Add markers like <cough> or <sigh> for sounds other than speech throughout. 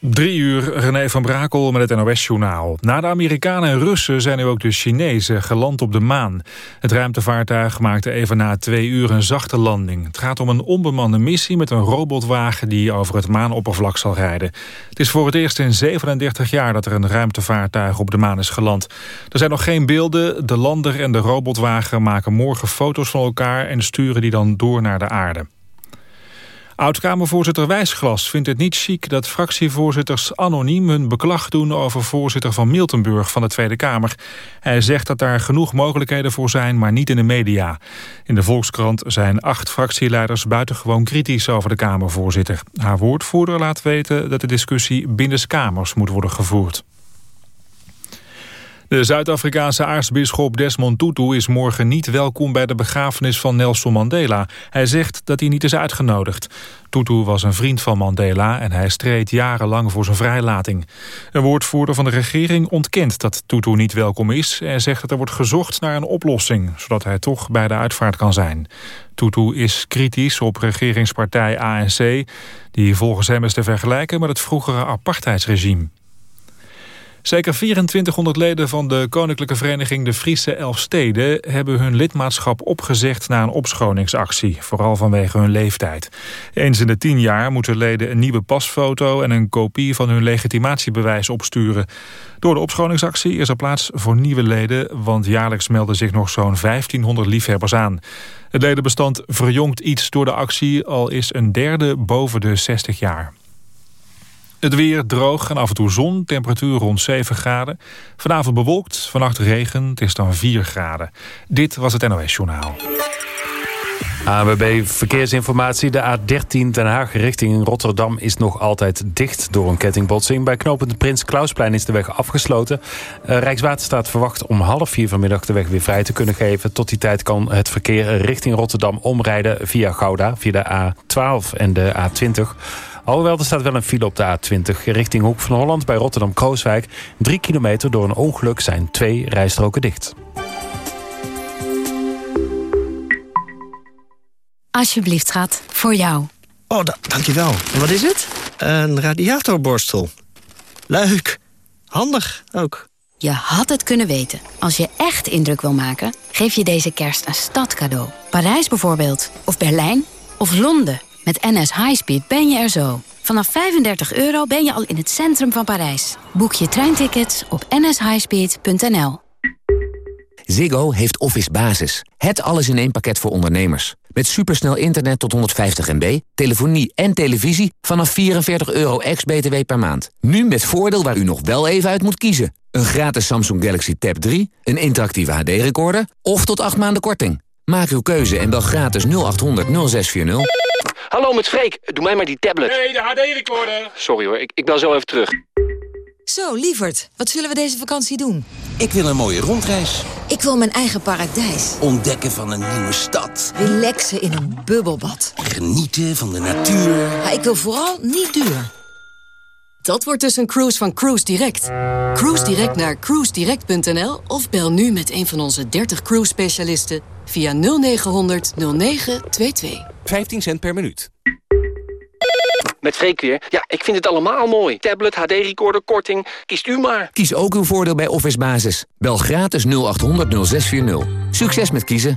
Drie uur, René van Brakel met het NOS-journaal. Na de Amerikanen en Russen zijn nu ook de Chinezen geland op de maan. Het ruimtevaartuig maakte even na twee uur een zachte landing. Het gaat om een onbemande missie met een robotwagen die over het maanoppervlak zal rijden. Het is voor het eerst in 37 jaar dat er een ruimtevaartuig op de maan is geland. Er zijn nog geen beelden. De lander en de robotwagen maken morgen foto's van elkaar en sturen die dan door naar de aarde. Oud-Kamervoorzitter Wijsglas vindt het niet chic dat fractievoorzitters anoniem hun beklag doen over voorzitter van Miltenburg van de Tweede Kamer. Hij zegt dat daar genoeg mogelijkheden voor zijn, maar niet in de media. In de Volkskrant zijn acht fractieleiders buitengewoon kritisch over de Kamervoorzitter. Haar woordvoerder laat weten dat de discussie binnenskamers moet worden gevoerd. De Zuid-Afrikaanse aartsbisschop Desmond Tutu is morgen niet welkom bij de begrafenis van Nelson Mandela. Hij zegt dat hij niet is uitgenodigd. Tutu was een vriend van Mandela en hij streed jarenlang voor zijn vrijlating. Een woordvoerder van de regering ontkent dat Tutu niet welkom is... en zegt dat er wordt gezocht naar een oplossing... zodat hij toch bij de uitvaart kan zijn. Tutu is kritisch op regeringspartij ANC... die volgens hem is te vergelijken met het vroegere apartheidsregime. Zeker 2400 leden van de Koninklijke Vereniging De Friese Elfsteden... hebben hun lidmaatschap opgezegd na een opschoningsactie. Vooral vanwege hun leeftijd. Eens in de tien jaar moeten leden een nieuwe pasfoto... en een kopie van hun legitimatiebewijs opsturen. Door de opschoningsactie is er plaats voor nieuwe leden... want jaarlijks melden zich nog zo'n 1500 liefhebbers aan. Het ledenbestand verjongt iets door de actie... al is een derde boven de 60 jaar. Het weer droog en af en toe zon, temperatuur rond 7 graden. Vanavond bewolkt, vannacht regen, het is dan 4 graden. Dit was het NOS Journaal. ANWB Verkeersinformatie. De A13 Den Haag richting Rotterdam is nog altijd dicht door een kettingbotsing. Bij knooppunt Prins Klausplein is de weg afgesloten. Uh, Rijkswaterstaat verwacht om half vier vanmiddag de weg weer vrij te kunnen geven. Tot die tijd kan het verkeer richting Rotterdam omrijden via Gouda, via de A12 en de A20. Alhoewel, er staat wel een file op de A20 richting Hoek van Holland bij Rotterdam-Krooswijk. Drie kilometer door een ongeluk zijn twee rijstroken dicht. Alsjeblieft, schat. Voor jou. Oh, dankjewel. En wat is het? Een radiatorborstel. Leuk. Handig ook. Je had het kunnen weten. Als je echt indruk wil maken, geef je deze kerst een stadcadeau. Parijs bijvoorbeeld. Of Berlijn. Of Londen. Met NS Highspeed ben je er zo. Vanaf 35 euro ben je al in het centrum van Parijs. Boek je treintickets op nshighspeed.nl. Ziggo heeft Office Basis. Het alles in één pakket voor ondernemers. Met supersnel internet tot 150 MB, telefonie en televisie... vanaf 44 euro ex-BTW per maand. Nu met voordeel waar u nog wel even uit moet kiezen. Een gratis Samsung Galaxy Tab 3, een interactieve HD-recorder... of tot 8 maanden korting. Maak uw keuze en bel gratis 0800 0640. Hallo met Freek, doe mij maar die tablet. Nee, de HD-recorder. Sorry hoor, ik, ik bel zo even terug. Zo, lieverd, wat zullen we deze vakantie doen? Ik wil een mooie rondreis. Ik wil mijn eigen paradijs. Ontdekken van een nieuwe stad. Relaxen in een bubbelbad. Genieten van de natuur. Maar ik wil vooral niet duur. Dat wordt dus een cruise van Cruise Direct. Cruise Direct naar cruisedirect.nl of bel nu met een van onze 30 cruise specialisten via 0900 0922. 15 cent per minuut. Met Freek weer. Ja, ik vind het allemaal mooi. Tablet, HD-recorder, korting. Kiest u maar. Kies ook uw voordeel bij Office Basis. Bel gratis 0800 0640. Succes met kiezen.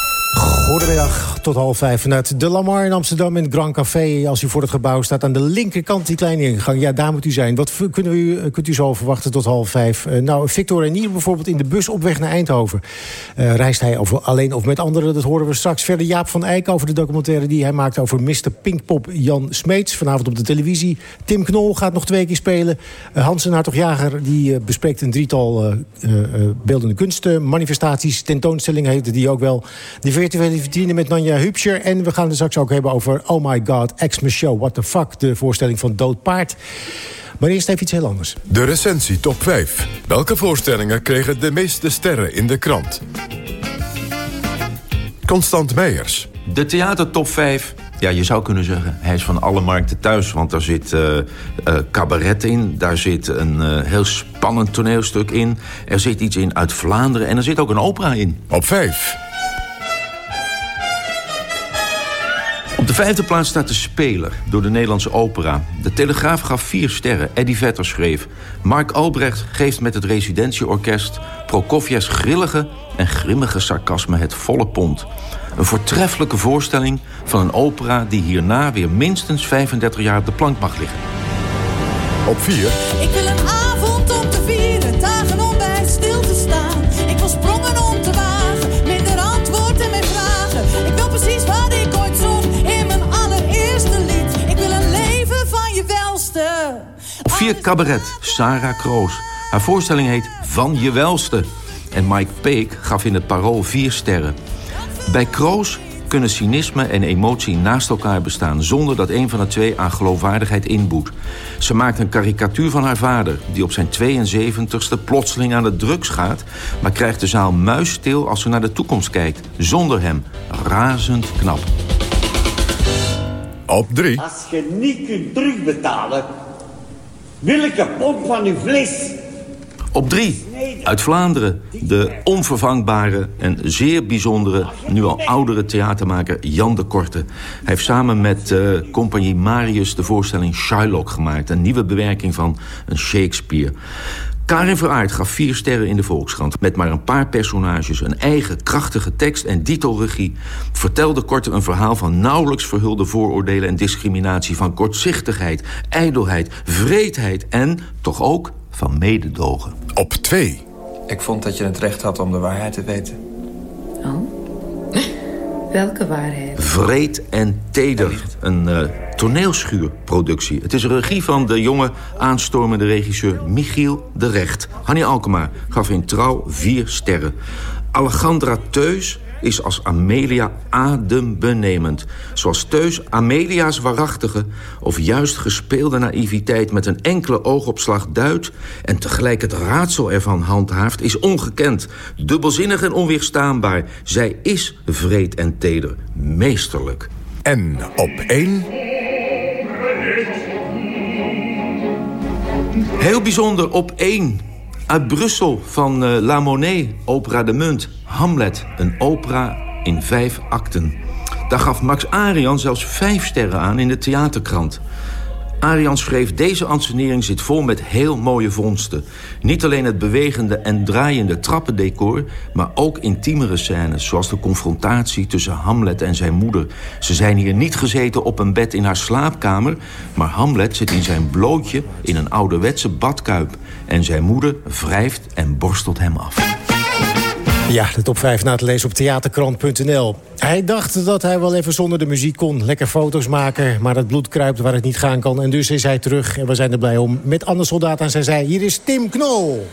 Goedemiddag, tot half vijf vanuit De Lamar in Amsterdam in het Grand Café. Als u voor het gebouw staat aan de linkerkant, die kleine ingang. Ja, daar moet u zijn. Wat kunnen u, kunt u zo verwachten tot half vijf? Uh, nou, Victor en Nier bijvoorbeeld in de bus op weg naar Eindhoven. Uh, reist hij over, alleen of met anderen, dat horen we straks. Verder Jaap van Eyck over de documentaire die hij maakt... over Mr. Pinkpop Jan Smeets, vanavond op de televisie. Tim Knol gaat nog twee keer spelen. Uh, Hans en Hartog-Jager die bespreekt een drietal beeldende kunsten... manifestaties, tentoonstellingen heette die ook wel... Die virtuele vitrine met Nanja Hupscher. En we gaan het straks ook hebben over Oh My God, Show, What the Fuck. De voorstelling van Dood Paard. Maar eerst even iets heel anders. De recensie top 5. Welke voorstellingen kregen de meeste sterren in de krant? Constant Meijers. De theater top 5 Ja, je zou kunnen zeggen, hij is van alle markten thuis. Want daar zit uh, uh, cabaret in, daar zit een uh, heel spannend toneelstuk in. Er zit iets in uit Vlaanderen en er zit ook een opera in. Op vijf. Op de vijfde plaats staat De Speler door de Nederlandse opera. De Telegraaf gaf vier sterren. Eddie Vetter schreef... Mark Albrecht geeft met het residentieorkest... Prokofjevs grillige en grimmige sarcasme het volle pond. Een voortreffelijke voorstelling van een opera... die hierna weer minstens 35 jaar op de plank mag liggen. Op vier. Vier Cabaret, Sarah Kroos. Haar voorstelling heet Van je welste. En Mike Peek gaf in het parool vier sterren. Bij Kroos kunnen cynisme en emotie naast elkaar bestaan... zonder dat een van de twee aan geloofwaardigheid inboet. Ze maakt een karikatuur van haar vader... die op zijn 72ste plotseling aan de drugs gaat... maar krijgt de zaal muisstil als ze naar de toekomst kijkt. Zonder hem. Razend knap. Op drie. Als je niet kunt terugbetalen, wil ik een pomp van uw vlees... Op drie, uit Vlaanderen, de onvervangbare en zeer bijzondere... nu al oudere theatermaker Jan de Korte. Hij heeft samen met uh, compagnie Marius de voorstelling Shylock gemaakt... een nieuwe bewerking van een Shakespeare. Karin Veraard gaf vier sterren in de Volkskrant... met maar een paar personages, een eigen krachtige tekst en dito-regie... vertelde Korte een verhaal van nauwelijks verhulde vooroordelen en discriminatie... van kortzichtigheid, ijdelheid, vreedheid en toch ook van mededogen. Op twee. Ik vond dat je het recht had om de waarheid te weten. Oh? Welke waarheid? Vreed en teder. Een uh, toneelschuurproductie. Het is een regie van de jonge aanstormende regisseur Michiel de Recht. Hanni Alkema gaf in Trouw vier sterren. Alejandra Teus is als Amelia adembenemend. Zoals Teus Amelia's waarachtige of juist gespeelde naïviteit... met een enkele oogopslag duidt en tegelijk het raadsel ervan handhaaft... is ongekend, dubbelzinnig en onweerstaanbaar. Zij is vreed en teder, meesterlijk. En op één... Heel bijzonder op één uit Brussel van uh, La Monet, Opera de Munt. Hamlet, een opera in vijf akten. Daar gaf Max Arian zelfs vijf sterren aan in de theaterkrant. Arian schreef, deze ansenering zit vol met heel mooie vondsten. Niet alleen het bewegende en draaiende trappendecor... maar ook intiemere scènes, zoals de confrontatie tussen Hamlet en zijn moeder. Ze zijn hier niet gezeten op een bed in haar slaapkamer... maar Hamlet zit in zijn blootje in een ouderwetse badkuip... en zijn moeder wrijft en borstelt hem af. Ja, de top 5 na te lezen op theaterkrant.nl. Hij dacht dat hij wel even zonder de muziek kon. Lekker foto's maken, maar het bloed kruipt waar het niet gaan kan. En dus is hij terug en we zijn er blij om. Met Anne Soldaat aan zijn zij. Hier is Tim Knol.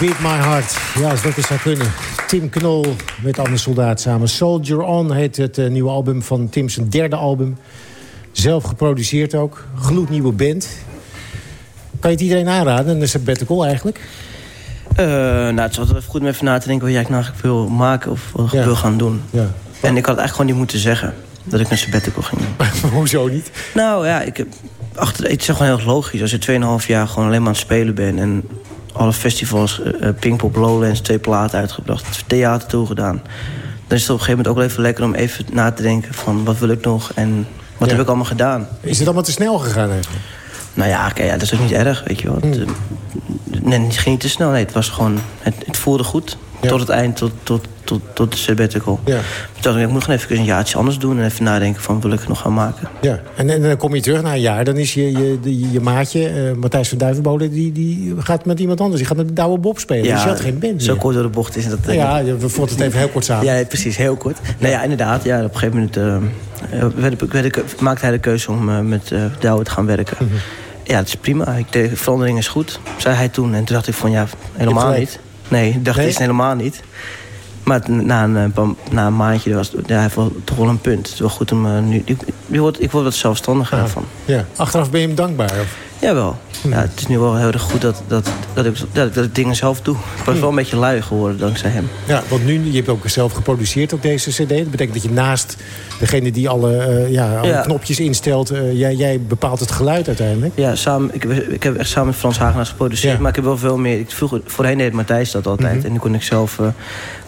Beat my heart. Ja, als dat eens zou kunnen. Tim Knol met Anne Soldaat samen. Soldier On heet het eh, nieuwe album van Tim's derde album. Zelf geproduceerd ook. Gloednieuwe band. Kan je het iedereen aanraden? Een sabbatical eigenlijk? Eh, nou, het is altijd even goed om even na te denken... wat jij nou eigenlijk wil maken of wat wil gaan doen. Ja. En ik had eigenlijk gewoon niet moeten zeggen... dat ik een sabbatical ging doen. <laughs> Hoezo niet? Nou ja, ik heb, achter, het is gewoon heel logisch. Als je 2,5 jaar gewoon alleen maar aan het spelen bent... en alle festivals, uh, Pinkpop, Lowlands, twee platen uitgebracht... theater toegedaan... dan is het op een gegeven moment ook wel even lekker om even na te denken... van wat wil ik nog en wat Ja. heb ik allemaal gedaan. Is het allemaal te snel gegaan eigenlijk? Nou ja, kijk, ja, dat is ook niet erg, weet je wel. Het, eh, nee, het ging niet te snel. Nee, het was gewoon... Het, het voelde goed. Tot het eind, tot, tot, tot, tot de sabbatical. Ja. Toen dacht ik, ik moet gewoon even een jaartje anders doen... en even nadenken van, wil ik het nog gaan maken? Ja, en, en dan kom je terug na een jaar. Dan is je, je, je maatje, eh, Matthijs van Duivenbode... Die, die gaat met iemand anders. Die gaat met Douwe Bob spelen. dus je had geen band zo meer. kort door de bocht is dat... Ja, we vonden het even heel kort samen. Ja, precies, heel kort. Nou ja, inderdaad. Ja, op een gegeven moment eh, eh, werd, werd maakte hij de keuze om met Douwe te gaan werken. Mhm. Ja, dat is prima. Ik, de verandering is goed, zei hij toen. En toen dacht ik van, ja, helemaal niet. Nee, ik dacht Nee? eerst helemaal niet. Maar na een, eh, na een maandje was ja, hij heeft wel, toch wel een punt. Het is wel goed om eh, nu... Ik, ik, word, ik word wat zelfstandiger daarvan. Ja. Achteraf ben je hem dankbaar? Of? Jawel. Ja, het is nu wel heel erg goed dat, dat, dat, ik, dat, ik, dat ik dingen zelf doe. Ik was wel een beetje lui geworden dankzij hem. Ja, want nu, je hebt ook zelf geproduceerd op deze cd. Dat betekent dat je naast degene die alle, eh, ja, alle Ja. knopjes instelt... eh, jij, jij bepaalt het geluid uiteindelijk. Ja, samen, ik, heb- ik heb echt samen met Frans Hagenaars geproduceerd. Maar ik heb wel veel meer... Ik, vroeger, voorheen deed Matthijs dat altijd. Mhm. En nu kon ik zelf eh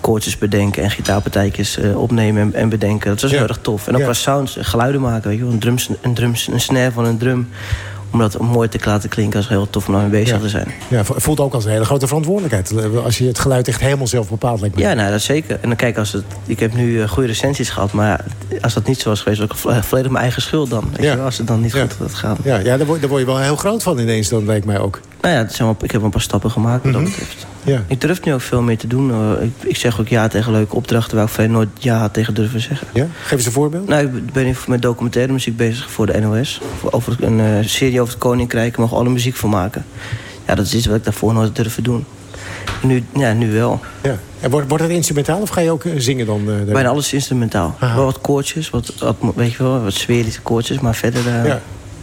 koortjes bedenken en gitaarpartijtjes opnemen en, en bedenken. Dat was heel erg tof. En ook qua sounds, geluiden maken. Weet je, een, drums, een, drums, een snare van een drum. Om dat mooi te laten klinken. Is heel tof om daarmee bezig Ja. te zijn. Ja, vo- voelt ook als een hele grote verantwoordelijkheid. eh, Als je het geluid echt helemaal zelf bepaalt, lijkt me. Ja, nou, dat zeker. En dan kijk, als het, ik heb nu eh, goede recensies gehad. Maar als dat niet zo was geweest, was ik vo- volledig mijn eigen schuld dan. Weet Ja. je als het dan niet goed gaat. Ja, ja daar, word, daar word je wel heel groot van ineens, dan lijkt mij ook. Nou ja, zijn wel, ik heb een paar stappen gemaakt wat Mhm. dat betreft. Ja. Ik durf nu ook veel meer te doen. Ik, ik zeg ook ja tegen leuke opdrachten... waar ik nooit ja tegen durven zeggen. Ja? Geef eens een voorbeeld. Nou, ik ben met documentaire muziek bezig voor de NOS. Voor- Over een eh, serie over het Koninkrijk. Daar mogen alle muziek van maken. Ja, dat is iets wat ik daarvoor nooit durfde doen. Nu, ja, nu wel. Ja. En wordt, wordt het instrumentaal of ga je ook eh, zingen dan? eh? Bijna alles instrumentaal. Wel wat koortjes, wat, wat, weet je wel, wat sferische koortjes. Maar verder... Ja.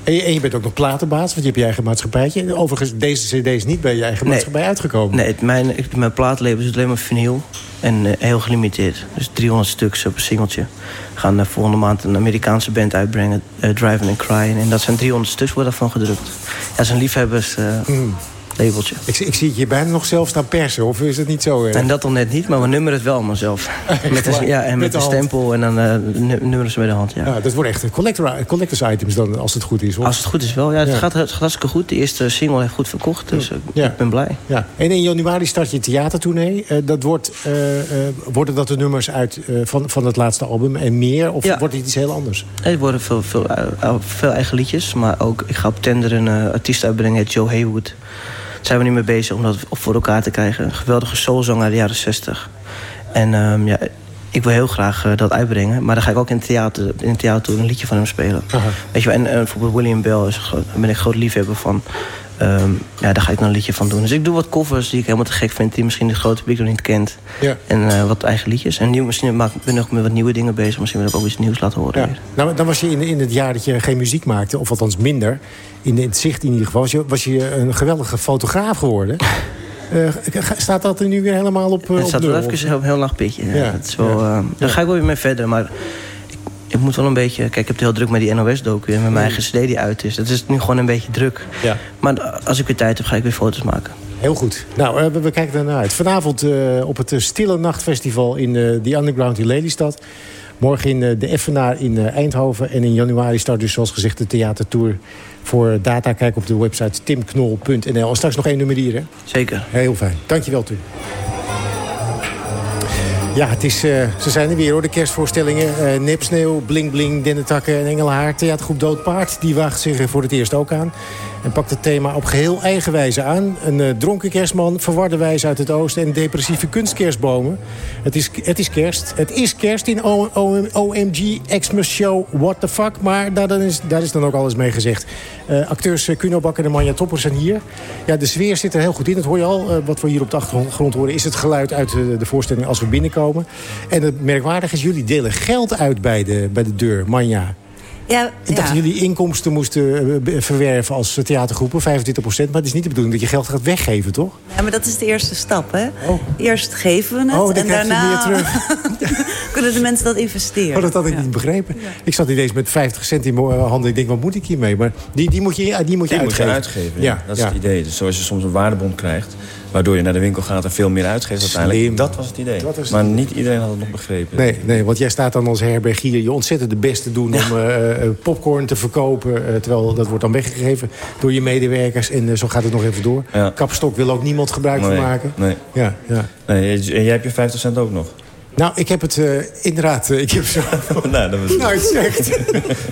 En je, en je bent ook nog platenbaas, want je hebt je eigen maatschappijtje. Overigens, deze cd is niet bij je eigen Nee. maatschappij uitgekomen. Nee, het- mijn, mijn plaatlabel is alleen maar vinyl. En eh, heel gelimiteerd. Dus 300 stuks op een singeltje. We gaan eh, volgende maand een Amerikaanse band uitbrengen. eh Driving and Crying. En dat zijn 300 stuks worden daarvan gedrukt. Ja, een liefhebbers Hmm. Labeltje. Ik, ik zie het je bijna nog zelf staan persen, of is het niet zo? En dat dan net niet, maar we nummeren het wel allemaal zelf. <laughs> Met een, ja, en Met met, de stempel en dan eh nu- nummeren ze met de hand. Ja. Ja, dat wordt echt een collector, collectors items dan, als het goed is. Hoor. Als het goed is wel. Ja, het, Ja. Gaat, het gaat hartstikke goed. De eerste single heeft goed verkocht. Dus eh, Ja. ik ben blij. Ja. En in januari start je theatertournee. Eh, dat wordt, worden dat de nummers uit, van, van het laatste album en meer? Of wordt het iets heel anders? Er worden veel, veel, veel eigen liedjes. Maar ook, ik ga op tender een artiest uitbrengen, Joe Haywood. Zijn we nu mee bezig om dat voor elkaar te krijgen. Een geweldige soulzanger uit de jaren 60. En ehm, ja, ik wil heel graag eh, dat uitbrengen. Maar dan ga ik ook in het theater, in het theater een liedje van hem spelen. Weet je wel, en eh, bijvoorbeeld William Bell is daar ben ik groot liefhebber van. Ehm, ja, daar ga ik dan een liedje van doen. Dus ik doe wat covers die ik helemaal te gek vind... die misschien het grote publiek nog niet kent. Ja. En eh, wat eigen liedjes. En nieuw, misschien maak, ben ik nog met wat nieuwe dingen bezig. Misschien wil ik ook iets nieuws laten horen. Ja. weer. Nou, dan was je in, in het jaar dat je geen muziek maakte, of althans minder, in het zicht in ieder geval, was je, was je een geweldige fotograaf geworden. <laughs> Eh, staat dat er nu weer helemaal op, eh, Het staat wel even een heel laag pitje. Ja, Ja, dat is wel, ja. daar ga ik wel weer mee verder. Maar ik, moet wel een beetje... Kijk, ik heb het heel druk met die NOS-docu en met mijn eigen cd die uit is. Dat is nu gewoon een beetje druk. Ja. Maar als ik weer tijd heb, ga ik weer foto's maken. Heel goed. Nou, eh, we, kijken ernaar uit. Vanavond eh, op het eh, Stille Nachtfestival in The Underground in Lelystad. Morgen in de Effenaar in Eindhoven. En in januari start dus zoals gezegd de theatertour voor data. Kijk op de website timknol.nl. En straks nog één nummer hier, hè? Zeker. Heel fijn. Dankjewel, Tim. Ja, het is, eh, ze zijn er weer hoor, de kerstvoorstellingen. Uh, Nipsneeuw, Bling Bling, Dennetakken en Engelhaar. Theatergroep Dood Paard, die waagt zich voor het eerst ook aan. En pakt het thema op geheel eigen wijze aan. Een uh, dronken kerstman, verwarde wijze uit het oosten... en depressieve kunstkerstbomen. Het is, het is kerst. Het is kerst in OMG Xmas Show What the Fuck. Maar daar, is, is dan ook alles mee gezegd. Uh, acteurs Kuno Bakker en Manja Topper zijn hier. Ja, de sfeer zit er heel goed in. Dat hoor je al. wat we hier op de achtergrond horen... is het geluid uit de voorstelling als we binnenkomen. En het merkwaardige is, jullie delen geld uit bij de, bij de deur. Manja. Ja, ik dacht ja. dat jullie inkomsten moesten uh, verwerven als theatergroepen, 25 procent. Maar het is niet de bedoeling dat je geld gaat weggeven, toch? Ja, maar dat is de eerste stap, hè? Oh. Eerst geven we het oh, en daarna terug. <laughs> kunnen de mensen dat investeren. Oh, dat had ik ja. niet begrepen. Ik zat ineens met 50 cent in mijn handen. Ik denk, wat moet ik hiermee? Maar die, die moet je, die moet je die uitgeven. Moet je uitgeven ja. Dat is ja. het idee. Dus zoals je soms een waardebond krijgt... waardoor je naar de winkel gaat en veel meer uitgeeft uiteindelijk. Slim. Dat was het idee. Was het maar idee. niet iedereen had het nog begrepen. Nee, nee, want jij staat dan als herbergier je ontzettend de beste doen... om uh, popcorn te verkopen. Uh, terwijl dat wordt dan weggegeven door je medewerkers. En uh, zo gaat het nog even door. Ja. Kapstok wil ook niemand gebruik nee, van maken. Nee. Ja, ja. nee. En jij hebt je 50 cent ook nog? Nou, ik heb het uh, inderdaad... Uh, ik heb zo... <laughs> nou, dat was... nou, het zegt.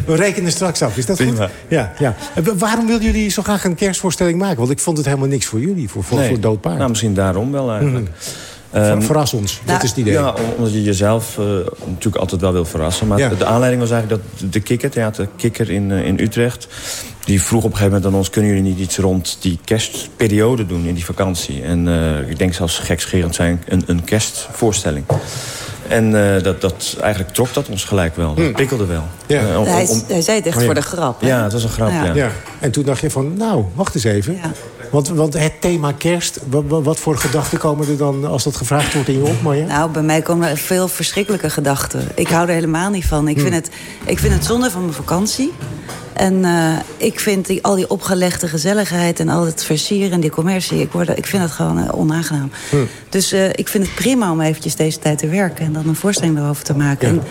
We rekenen straks af. Is dat Prima. goed? Ja, ja. Waarom wilden jullie zo graag een kerstvoorstelling maken? Want ik vond het helemaal niks voor jullie, voor, voor, nee. voor doodpaard. Nou, misschien daarom wel eigenlijk. Mm. Um, Verras ons, nou, dat is het idee. Ja, omdat je jezelf uh, natuurlijk altijd wel wil verrassen. Maar ja. de aanleiding was eigenlijk dat de Kikker, theater Kikker in, uh, in Utrecht... die vroeg op een gegeven moment aan ons... kunnen jullie niet iets rond die kerstperiode doen in die vakantie? En uh, ik denk zelfs gekscherend zijn een, een kerstvoorstelling. En uh, dat, dat, eigenlijk trok dat ons gelijk wel. Dat prikkelde wel. Ja. Uh, om, hij, hij, zei het echt oh, ja. voor de grap. Hè? Ja, het was een grap, ja. ja. En toen dacht je van, nou, wacht eens even. Want, want het thema kerst, wat, wat, voor gedachten komen er dan als dat gevraagd wordt in je op, Marja? Nou, bij mij komen er veel verschrikkelijke gedachten. Ik hou er helemaal niet van. Ik, hm. vind, het, ik vind het zonde van mijn vakantie. En uh, ik vind die, al die opgelegde gezelligheid en al het versieren en die commercie... ik, word, ik vind het gewoon uh, onaangenaam. Hm. Dus uh, ik vind het prima om eventjes deze tijd te werken... en dan een voorstelling erover te maken. Ja. En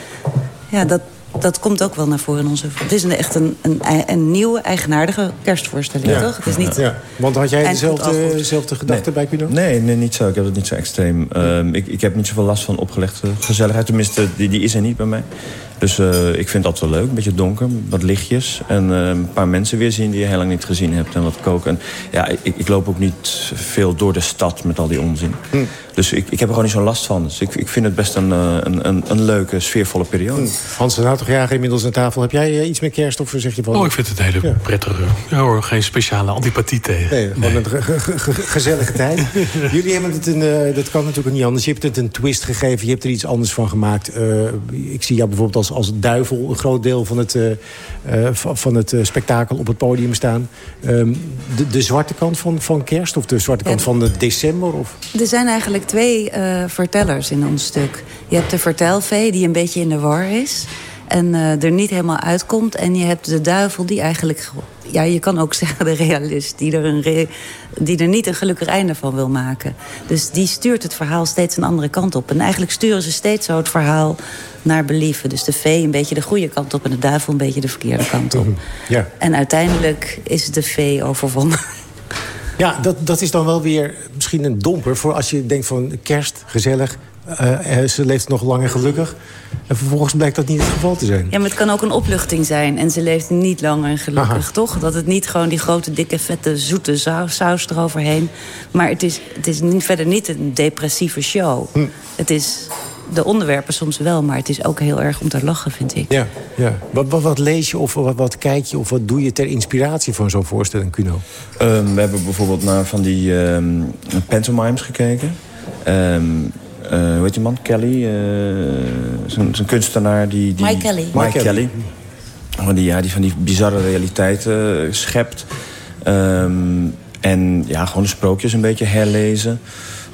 ja, dat, dat komt ook wel naar voren in onze... Het is een, echt een, een, een nieuwe, eigenaardige kerstvoorstelling, ja. toch? Het is niet... Ja. Want had jij dezelfde, dezelfde gedachten nee. bij Pino? Nee, nee, niet zo. Ik heb het niet zo extreem. Um, ik, ik heb niet zoveel last van opgelegde gezelligheid. Tenminste, die, die is er niet bij mij. Dus uh, ik vind dat wel leuk. Een beetje donker, wat lichtjes. En uh, een paar mensen weer zien die je heel lang niet gezien hebt. En wat koken. En ja, ik, ik loop ook niet veel door de stad met al die onzin. Hm. Dus ik, ik heb er gewoon niet zo'n last van. Dus ik, ik vind het best een, een, een, een leuke, sfeervolle periode. Hm. Hans, een aantal jaren inmiddels aan tafel. Heb jij uh, iets met kerst of zeg je van... Oh, ik vind het een hele ja. prettige... Ja hoor, geen speciale antipathie tegen. Nee, gewoon nee. een ge ge ge gezellige tijd. <laughs> Jullie hebben het een... dat kan natuurlijk niet anders. Je hebt het een twist gegeven. Je hebt er iets anders van gemaakt. ik zie jou bijvoorbeeld als als duivel een groot deel van het, uh, uh, van het uh, spektakel op het podium staan. Um, de, de, zwarte kant van, van kerst of de zwarte kant ja. van de december? Of? Er zijn eigenlijk twee vertellers in ons stuk. Je hebt de vertelvee die een beetje in de war is en er niet helemaal uitkomt. En je hebt de duivel die eigenlijk... Ja, je kan ook <laughs> zeggen de realist die er, een re die er niet een gelukkig einde van wil maken. Dus die stuurt het verhaal steeds een andere kant op. En eigenlijk sturen ze steeds zo het verhaal naar believen. Dus de vee een beetje de goede kant op... en de duivel een beetje de verkeerde kant op. Ja. En uiteindelijk is de vee overwonnen. <laughs> Ja, dat, dat is dan wel weer misschien een domper... voor als je denkt van kerst, gezellig... Uh, ze leeft nog lang en gelukkig. En vervolgens blijkt dat niet het geval te zijn. Ja, maar het kan ook een opluchting zijn. En ze leeft niet lang en gelukkig, Aha. toch? Dat het niet gewoon die grote, dikke, vette, zoete saus, saus eroverheen. Maar het is, het is niet, verder niet een depressieve show. Hm. Het is de onderwerpen soms wel, maar het is ook heel erg om te lachen, vind ik. Ja, ja. Wat, wat, wat lees je of wat, wat, kijk je of wat doe je ter inspiratie van zo'n voorstelling, Kuno? Um, we hebben bijvoorbeeld naar van die um, pantomimes gekeken. Um, uh, hoe heet die man? Kelly. Uh, Zo'n kunstenaar die, die... Mike Kelly. Mike, Mike Kelly. Kelly. Die, ja, die van die bizarre realiteiten uh, schept. Um, en ja, gewoon de sprookjes een beetje herlezen.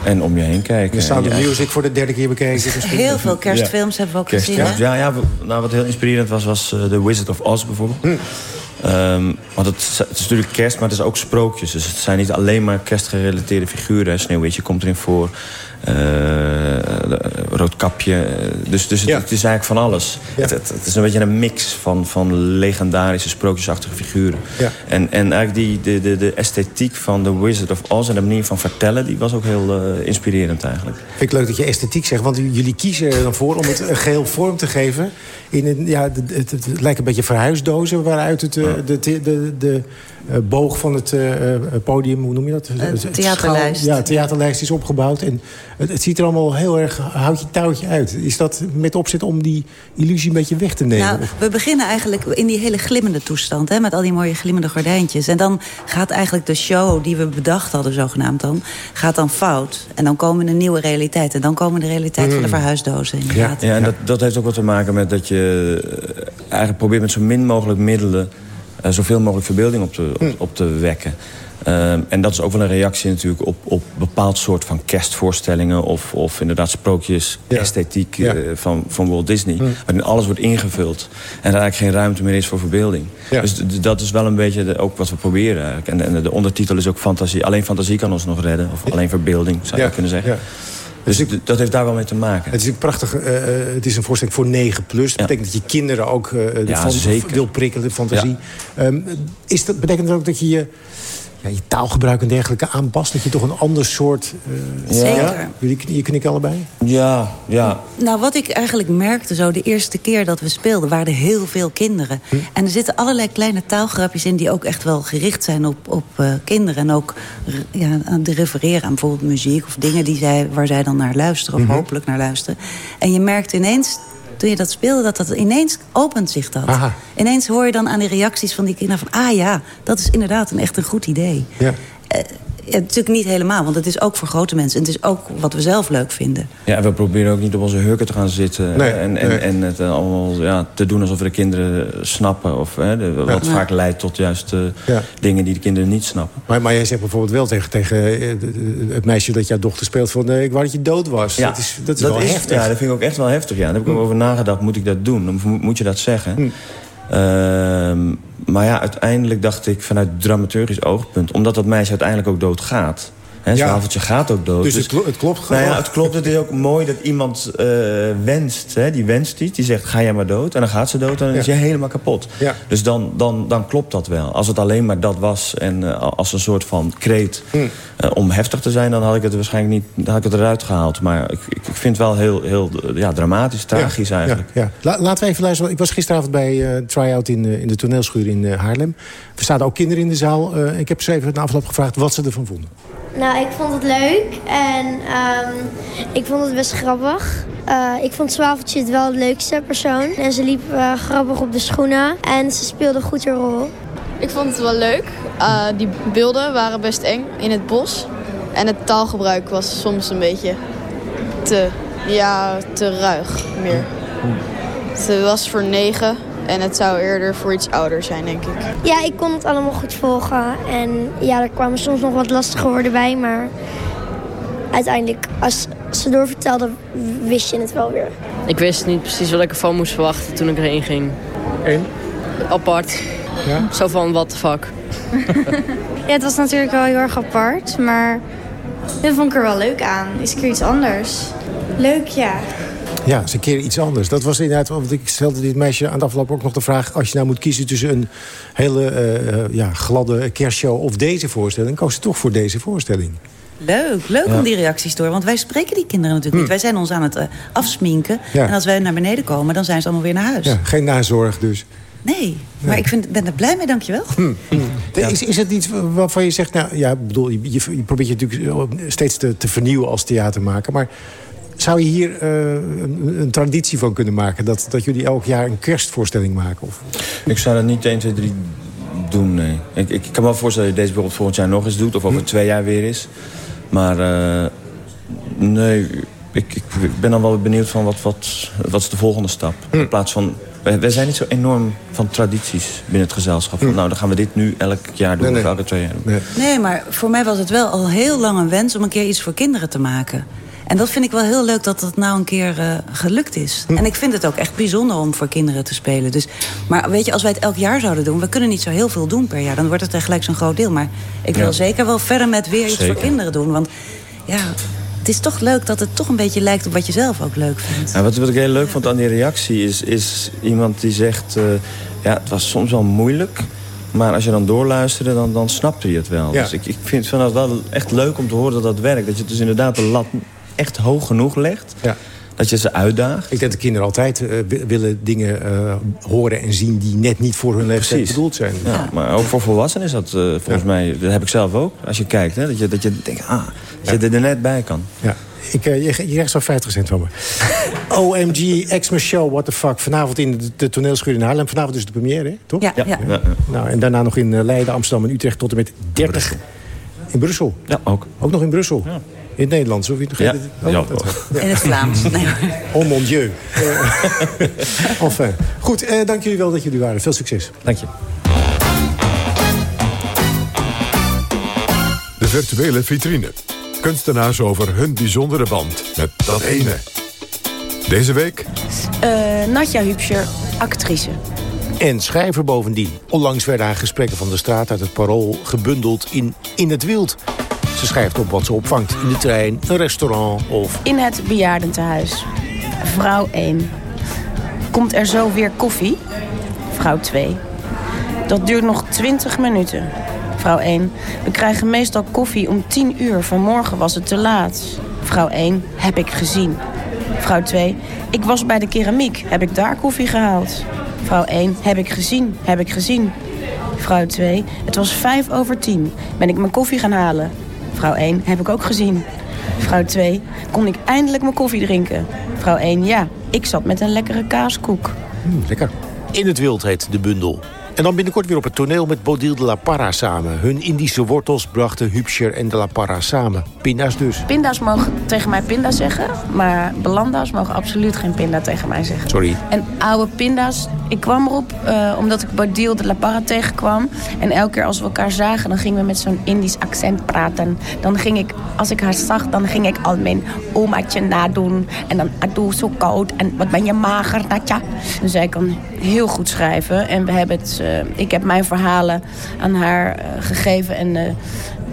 En om je heen kijken. De Sound of ja. Music voor de derde keer bekeken. Heel veel kerstfilms ja. hebben we ook gezien. Ja, ja, ja, nou, wat heel inspirerend was, was uh, The Wizard of Oz bijvoorbeeld. Hm. Um, want het, het, is natuurlijk kerst, maar het is ook sprookjes. Dus het zijn niet alleen maar kerstgerelateerde figuren. Sneeuwwitje komt erin voor. Eh, Roodkapje. Dus, dus het, het is eigenlijk van alles. Het, het, het is een beetje een mix van, van legendarische, sprookjesachtige figuren. Ja. En, en eigenlijk die, de, de, de esthetiek van The Wizard of Oz... en de manier van vertellen, die was ook heel eh, inspirerend eigenlijk. Vind ik leuk dat je esthetiek zegt, want jullie kiezen er dan voor om het een geheel vorm te geven. In een, ja, het, lijkt een beetje verhuisdozen waaruit het, eh, de, de, de, de eh, boog van het eh, eh, podium, hoe noem je dat? Het- theaterlijst. Ja, theaterlijst is opgebouwd. En het, het ziet er allemaal heel erg houtje touwtje uit. Is dat met opzet om die illusie een beetje weg te nemen? Nou, we beginnen eigenlijk in die hele glimmende toestand, hè, met al die mooie glimmende gordijntjes. En dan gaat eigenlijk de show die we bedacht hadden, zogenaamd dan, gaat dan fout. En dan komen een nieuwe realiteit. En dan komen de realiteit van de Mm. verhuisdozen. Inderdaad. Ja, en dat, dat heeft ook wat te maken met dat je eh, eigenlijk probeert met zo min mogelijk middelen eh, zoveel mogelijk verbeelding op te, op, op te wekken. Ehm, en dat is ook wel een reactie natuurlijk op, op bepaald soort van kerstvoorstellingen... of, of inderdaad sprookjes, esthetiek eh, van, van Walt Disney... waarin alles wordt ingevuld en er eigenlijk geen ruimte meer is voor verbeelding. Dus dat is wel een beetje de- ook wat we proberen eigenlijk. En, en de ondertitel is ook fantasie. Alleen fantasie kan ons nog redden. Of alleen verbeelding, zou je kunnen zeggen. Dus dat heeft daar wel mee te maken. Het is een prachtig, eh, eh, het is een voorstelling voor 9 plus. Dat betekent dat je kinderen ook eh, de Ja, wil prikkelen, de fantasie. Ehm, is dat, betekent dat ook dat je je, ja, je taalgebruik en dergelijke aanpast? Dat je toch een ander soort... eh, Zeker. Ja? Jullie je knikken allebei? Ja, ja. Nou, wat ik eigenlijk merkte zo de eerste keer dat we speelden... waren er heel veel kinderen. En er zitten allerlei kleine taalgrapjes in... die ook echt wel gericht zijn op, op eh, kinderen. En ook ja, aan de refereren aan bijvoorbeeld muziek... of dingen die zij, waar zij dan naar luisteren... of Mhm. hopelijk naar luisteren. En je merkte ineens, toen je dat speelde... dat dat ineens opent zich dat. Aha. Ineens hoor je dan aan de reacties van die kinderen van... ah ja, dat is inderdaad een echt een goed idee. Ja. Eh, ja, natuurlijk niet helemaal, want het is ook voor grote mensen. En het is ook wat we zelf leuk vinden. Ja, we proberen ook niet op onze hurken te gaan zitten. Nee, en, en, nee. en het eh, allemaal ja, te doen alsof we de kinderen snappen. Of, hè, de- wat Ja. vaak leidt tot juist eh, Ja. dingen die de kinderen niet snappen. Maar, maar jij zegt bijvoorbeeld wel tegen, tegen eh, het meisje dat jouw dochter speelt... van eh, ik wou dat je dood was. dat is, dat is wel heftig. Ja, dat vind ik ook echt wel heftig. Ja. Daar heb ik ook over nagedacht. Moet ik dat doen? Dan moet je dat zeggen. Hm. Ehm, maar ja, uiteindelijk dacht ik vanuit dramaturgisch oogpunt... omdat dat meisje uiteindelijk ook doodgaat... Hè, Ja. Zwaveltje gaat ook dood. Dus het klo- het klopt gewoon. Nou ja, het klopt. Het is ook mooi dat iemand eh, wenst. Hè, die wenst iets. Die zegt, ga jij maar dood. En dan gaat ze dood en dan is je helemaal kapot. Ja. Dus dan, dan, dan klopt dat wel. Als het alleen maar dat was en eh, als een soort van kreet... Hm. eh, om heftig te zijn, dan had ik het waarschijnlijk niet... dan had ik het eruit gehaald. Maar ik, ik, vind het wel heel, heel ja, dramatisch, tragisch eigenlijk. Ja, ja. La- laten we even luisteren. Ik was gisteravond bij try-out in, in de toneelschuur in Haarlem. Er staan ook kinderen in de zaal. Ik heb ze even na afloop gevraagd wat ze ervan vonden. Nou, ik vond het leuk en ehm, ik vond het best grappig. Eh, ik vond Zwaveltje het wel het leukste persoon. En ze liep eh, grappig op de schoenen en ze speelde goed haar rol. Ik vond het wel leuk. Uh, die beelden waren best eng in het bos. En het taalgebruik was soms een beetje te, ja, te ruig meer. Het was voor negen en het zou eerder voor iets ouder zijn, denk ik. Ja, ik kon het allemaal goed volgen. En ja, er kwamen soms nog wat lastige woorden bij, maar uiteindelijk, als ze doorvertelde, wist je het wel weer. Ik wist niet precies wat ik ervan moest verwachten toen ik erin ging. En? Apart. Ja? Zo van, what the fuck. <laughs> Ja, het was natuurlijk wel heel erg apart, maar dit vond ik er wel leuk aan. Is een keer iets anders. Leuk, ja. Ja, ze keren iets anders. Dat was inderdaad, want ik stelde dit meisje aan de afloop ook nog de vraag... als je nou moet kiezen tussen een hele eh, eh, ja, gladde kerstshow of deze voorstelling... koos ze toch voor deze voorstelling. Leuk, leuk Ja. om die reacties te horen. Want wij spreken die kinderen natuurlijk niet. Wij zijn ons aan het eh, afsminken. Ja. En als wij naar beneden komen, dan zijn ze allemaal weer naar huis. Ja, geen nazorg dus. Nee, maar ik vind, ben er blij mee, dankjewel. Hm, hm. Is, is het iets waarvan je zegt... Nou, ja, ik bedoel, je probeert je natuurlijk steeds te, te vernieuwen als theatermaker... maar zou je hier eh, een, een traditie van kunnen maken? Dat, dat jullie elk jaar een kerstvoorstelling maken? Of? Ik zou dat niet 1, 2, 3 doen, nee. Ik, ik kan me wel voorstellen dat je deze bijvoorbeeld volgend jaar nog eens doet... of over twee jaar weer is. Maar eh, nee, ik, ik ben dan wel benieuwd van wat, wat, wat is de volgende stap. In plaats van... Wij, zijn niet zo enorm van tradities binnen het gezelschap. Van, nou, dan gaan we dit nu elk jaar doen of elke twee jaar doen. Nee, maar voor mij was het wel al heel lang een wens om een keer iets voor kinderen te maken. En dat vind ik wel heel leuk dat dat nou een keer eh, gelukt is. En ik vind het ook echt bijzonder om voor kinderen te spelen. Dus, maar weet je, als wij het elk jaar zouden doen... we kunnen niet zo heel veel doen per jaar. Dan wordt het gelijk zo'n groot deel. Maar ik wil Ja. zeker wel verder met weer iets Zeker. voor kinderen doen. Want ja, het is toch leuk dat het toch een beetje lijkt op wat je zelf ook leuk vindt. Ja, wat, wat ik heel leuk vond aan die reactie is, is iemand die zegt... eh, ja, het was soms wel moeilijk, maar als je dan doorluisterde, dan, dan snapte je het wel. Ja. Dus ik, ik vind het wel echt leuk om te horen dat dat werkt. Dat je dus inderdaad de lat echt hoog genoeg legt. Ja. Dat je ze uitdaagt. Ik denk dat kinderen altijd eh, wi- willen dingen eh, horen en zien... die net niet voor hun leeftijd bedoeld zijn. Ja, maar ook voor volwassenen is dat eh, volgens mij... Dat heb ik zelf ook, als je kijkt. Hè, dat, je, dat je denkt, ah, dat je er net bij kan. Ja. Ik, je, je krijgt zo'n 50 cent van me. <laughs> OMG, Xmas Show, what the fuck. Vanavond in de, de toneelschuur in Haarlem. Vanavond dus de première, hè? toch? Ja, ja. ja. Ja, Nou, en daarna nog in Leiden, Amsterdam en Utrecht tot en met 30. In Brussel. ja ook. Ook nog in Brussel. In het Nederlands, of in het Ja. Oh, Ja. In het Vlaams. <laughs> Nee. Oh mon dieu. <laughs> Enfin. Goed, eh, dank jullie wel dat jullie waren. Veel succes. Dank je. De virtuele vitrine. Kunstenaars over hun bijzondere band met dat ene. Deze week Eh, Natja Hübscher, actrice. En schrijver bovendien. Onlangs werden haar gesprekken van de straat uit het parool gebundeld in In het Wild. Ze schrijft op wat ze opvangt in de trein, een restaurant of... In het bejaardentehuis. Vrouw 1. Komt er zo weer koffie? Vrouw 2. Dat duurt nog 20 minuten. Vrouw 1. We krijgen meestal koffie om 10 uur. Vanmorgen was het te laat. Vrouw 1. Heb ik gezien. Vrouw 2. Ik was bij de keramiek. Heb ik daar koffie gehaald? Vrouw 1. Heb ik gezien. Heb ik gezien. Vrouw 2. Het was 5 over 10. Ben ik mijn koffie gaan halen? Vrouw 1. Heb ik ook gezien. Vrouw 2. Kon ik eindelijk mijn koffie drinken? Vrouw 1. Ja. Ik zat met een lekkere kaaskoek. Hmm, lekker. In het Wild heet de bundel. En dan binnenkort weer op het toneel met Bodil de la Parra samen. Hun Indische wortels brachten Hübscher en de la Parra samen. Pinda's dus. Pinda's mogen tegen mij pinda zeggen, maar belanda's mogen absoluut geen pinda tegen mij zeggen. Sorry. En oude pinda's, ik kwam erop eh, omdat ik Bodil de la Parra tegenkwam. En elke keer als we elkaar zagen, dan gingen we met zo'n Indisch accent praten. Dan ging ik, als ik haar zag, dan ging ik al mijn omaatje nadoen. En dan, adoe, zo koud. En wat ben je mager, Natja. Dus zij kan heel goed schrijven. En we hebben het, eh, ik heb mijn verhalen aan haar eh, gegeven. En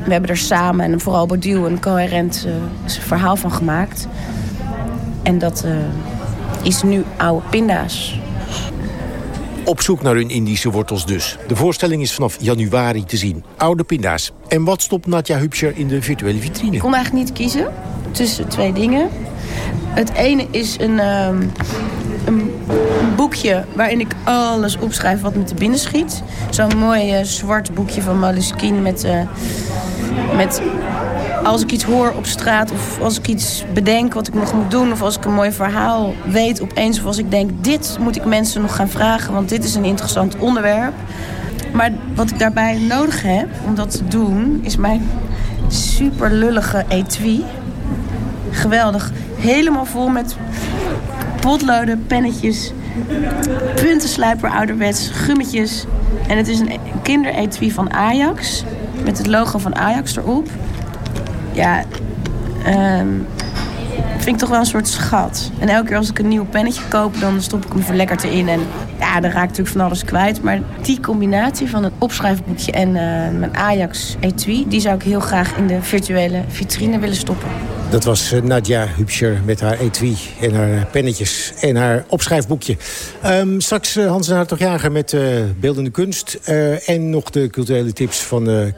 we hebben er samen, en vooral Bodil, een coherent verhaal van gemaakt. En dat is nu oude pinda's. Op zoek naar hun Indische wortels dus. De voorstelling is vanaf januari te zien. Oude pinda's. En wat stopt Nadja Hübscher in de virtuele vitrine? Ik kon eigenlijk niet kiezen tussen twee dingen. Het ene is een, ehm, een boekje waarin ik alles opschrijf wat me te binnen schiet. Zo'n mooi eh, zwart boekje van Moleskine met, eh, met als ik iets hoor op straat of als ik iets bedenk wat ik nog moet doen... of als ik een mooi verhaal weet opeens of als ik denk... dit moet ik mensen nog gaan vragen, want dit is een interessant onderwerp. Maar wat ik daarbij nodig heb om dat te doen... is mijn super lullige etui. Geweldig. Helemaal vol met potloden, pennetjes, puntenslijper ouderwets, gummetjes. En het is een kinderetui van Ajax. Met het logo van Ajax erop. Ja, ehm, vind ik toch wel een soort schat. En elke keer als ik een nieuw pennetje koop, dan stop ik hem verlekkerd erin. En ja, dan raak ik natuurlijk van alles kwijt. Maar die combinatie van het opschrijfboekje en eh, mijn Ajax etui... die zou ik heel graag in de virtuele vitrine willen stoppen. Dat was eh, Nadja Hübscher met haar etui en haar pennetjes en haar opschrijfboekje. Ehm, straks eh, Hans en Hartog-Jager met eh, beeldende kunst. eh, en nog de culturele tips van, eh, eh,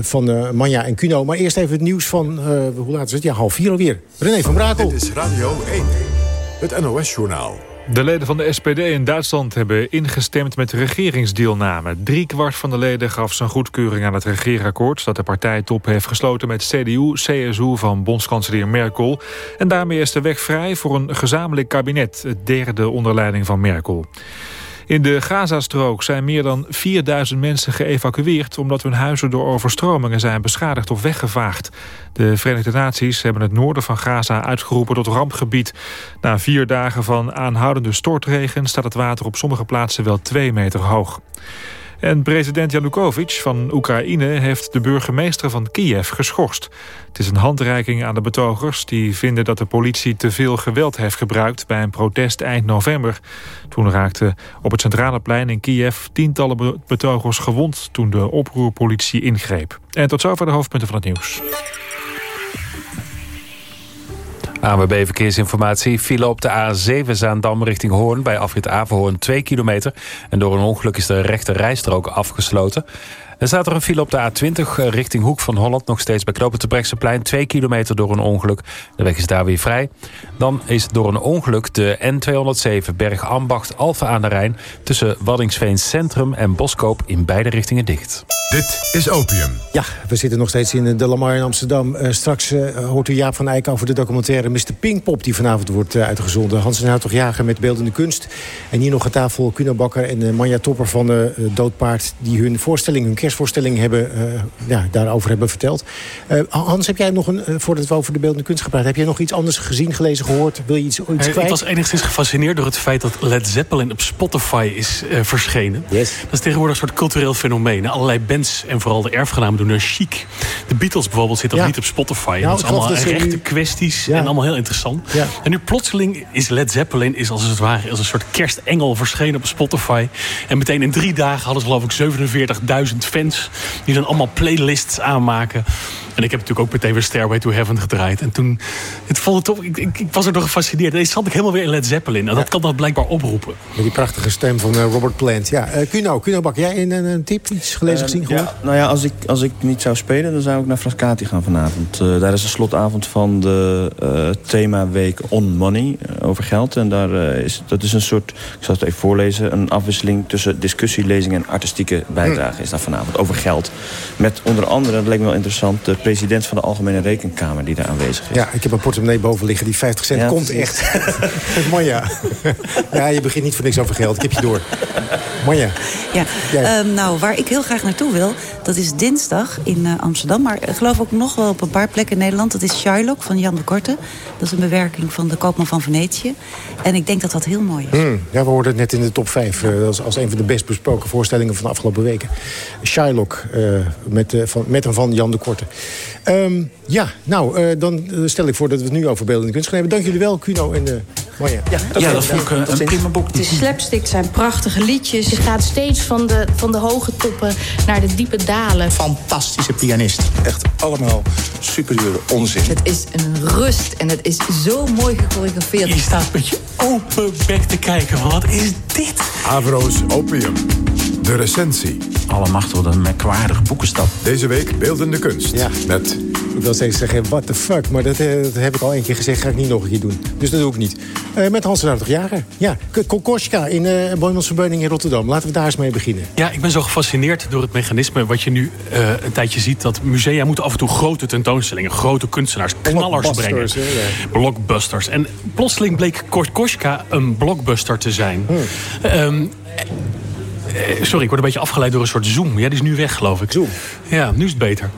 van eh, Manja en Kuno. Maar eerst even het nieuws van, eh, hoe laat is het? Ja, half vier alweer. René van Brakel. Dit is Radio 1. Het NOS-journaal. De leden van de SPD in Duitsland hebben ingestemd met regeringsdeelname. Drie kwart van de leden gaf zijn goedkeuring aan het regeerakkoord... dat de partijtop heeft gesloten met CDU-CSU van bondskanselier Merkel. En daarmee is de weg vrij voor een gezamenlijk kabinet... het derde onder leiding van Merkel. In de Gazastrook zijn meer dan 4000 mensen geëvacueerd... omdat hun huizen door overstromingen zijn beschadigd of weggevaagd. De Verenigde Naties hebben het noorden van Gaza uitgeroepen tot rampgebied. Na vier dagen van aanhoudende stortregen... staat het water op sommige plaatsen wel twee meter hoog. En president Yanukovych van Oekraïne heeft de burgemeester van Kiev geschorst. Het is een handreiking aan de betogers die vinden dat de politie te veel geweld heeft gebruikt bij een protest eind november. Toen raakten op het centrale plein in Kiev tientallen be- betogers gewond toen de oproerpolitie ingreep. En tot zover de hoofdpunten van het nieuws. ANWB Verkeersinformatie file op de A7 Zaandam richting Hoorn... bij afrit Averhoorn 2 kilometer. En door een ongeluk is de rechte rijstrook afgesloten. Er staat er een file op de A20 eh, richting Hoek van Holland... nog steeds bij Knopen Brechtseplein 2 kilometer door een ongeluk. De weg is daar weer vrij. Dan is door een ongeluk de N207 Bergambacht Alphen aan de Rijn... tussen Waddingsveen Centrum en Boskoop in beide richtingen dicht. Dit is Opium. Ja, we zitten nog steeds in de Lamar in Amsterdam. Uh, straks uh, hoort u Jaap van Eyck over de documentaire Mr. Pinkpop... die vanavond wordt uh, uitgezonden. Hans en toch Jager met beeldende kunst. En hier nog aan tafel Kuno Bakker en Manja Topper van Doodpaard... die hun voorstelling, hun kerstvoorstelling hebben, ja, daarover hebben verteld. Hans, heb jij nog een, voordat we over de beeldende kunst gepraat... heb jij nog iets anders gezien, gelezen, gehoord? Wil je iets, iets kwijt? Ik was enigszins gefascineerd door het feit dat Led Zeppelin op Spotify is verschenen. Yes. Dat is tegenwoordig een soort cultureel fenomeen. Allerlei bands en vooral de erfgenamen doen er chic. De Beatles bijvoorbeeld zitten ja. niet op Spotify. Nou, dat is allemaal dat rechte nu... kwesties ja. en allemaal heel interessant. Ja. En nu plotseling is Led Zeppelin is als het ware als een soort kerstengel verschenen op Spotify. En meteen in drie dagen hadden ze geloof ik 47.000 Die dan allemaal playlists aanmaken. En ik heb natuurlijk ook meteen weer Stairway to Heaven gedraaid. En toen, het vond het toch, ik, ik, ik was er door gefascineerd. En zat ik helemaal weer in Led Zeppelin. En dat kan dat blijkbaar oproepen. Met die prachtige stem van uh, Robert Plant. Ja, uh, Kuno, Kuno Bak, jij een, een tip, iets gelezen, gezien, gehoord? Ja, nou ja, als ik, als ik niet zou spelen, dan zou ik naar Frascati gaan vanavond. Uh, daar is de slotavond van de themaweek On Money, over geld. En daar is, dat is een soort, ik zal het even voorlezen... een afwisseling tussen discussielezing en artistieke bijdrage is daar vanavond. Over geld. Met onder andere, dat leek me wel interessant... de president van de Algemene Rekenkamer die daar aanwezig is. Ja, ik heb een portemonnee boven liggen. Die 50 cent ja, komt echt. <laughs> Mooi ja. ja, je begint niet voor niks over geld. Ik heb je door. Mooi ja. ja. Uh, nou, waar ik heel graag naartoe wil, dat is dinsdag in uh, Amsterdam. Maar ik geloof ook nog wel op een paar plekken in Nederland. Dat is Shylock van Jan de Korte. Dat is een bewerking van de Koopman van Venetië. En ik denk dat dat heel mooi is. Mm, ja, we hoorden het net in de top 5. Uh, als, als een van de best besproken voorstellingen van de afgelopen weken. Shylock met, van, met en van Jan de Korte. Um, ja, nou, uh, dan stel ik voor dat we het nu over beeldende kunst gaan hebben. Dank jullie wel, Kuno en Marja. Ja, dat, ja, dat vond ik een prima boek. Het is slapstick, het zijn prachtige liedjes. Je gaat steeds van de, van de hoge toppen naar de diepe dalen. Fantastische pianist. Echt allemaal superieur onzin. Het is een rust en het is zo mooi gechoreografeerd. Je staat met je open bek te kijken. Wat is dit? Avro's Opium. De recensie. Allemachtig, wat een merkwaardig boekenstap. Deze week beeldende kunst. Ja. Met... Ik wil steeds zeggen, what the fuck. Maar dat, dat, heb ik al één keer gezegd, ga ik niet nog een keer doen. Dus dat doe ik niet. Uh, met Hans 80 Jager. Ja, Kokoschka in uh, Boymans in Rotterdam. Laten we daar eens mee beginnen. Ja, ik ben zo gefascineerd door het mechanisme... wat je nu uh, een tijdje ziet. Dat musea moeten af en toe grote tentoonstellingen... grote kunstenaars, knallers brengen. Hè, blockbusters. En plotseling bleek Kokoschka een blockbuster te zijn. Hmm. Um, sorry, ik word een beetje afgeleid door een soort zoom. Ja, die is nu weg, geloof ik. Zoom? Ja, nu is het beter.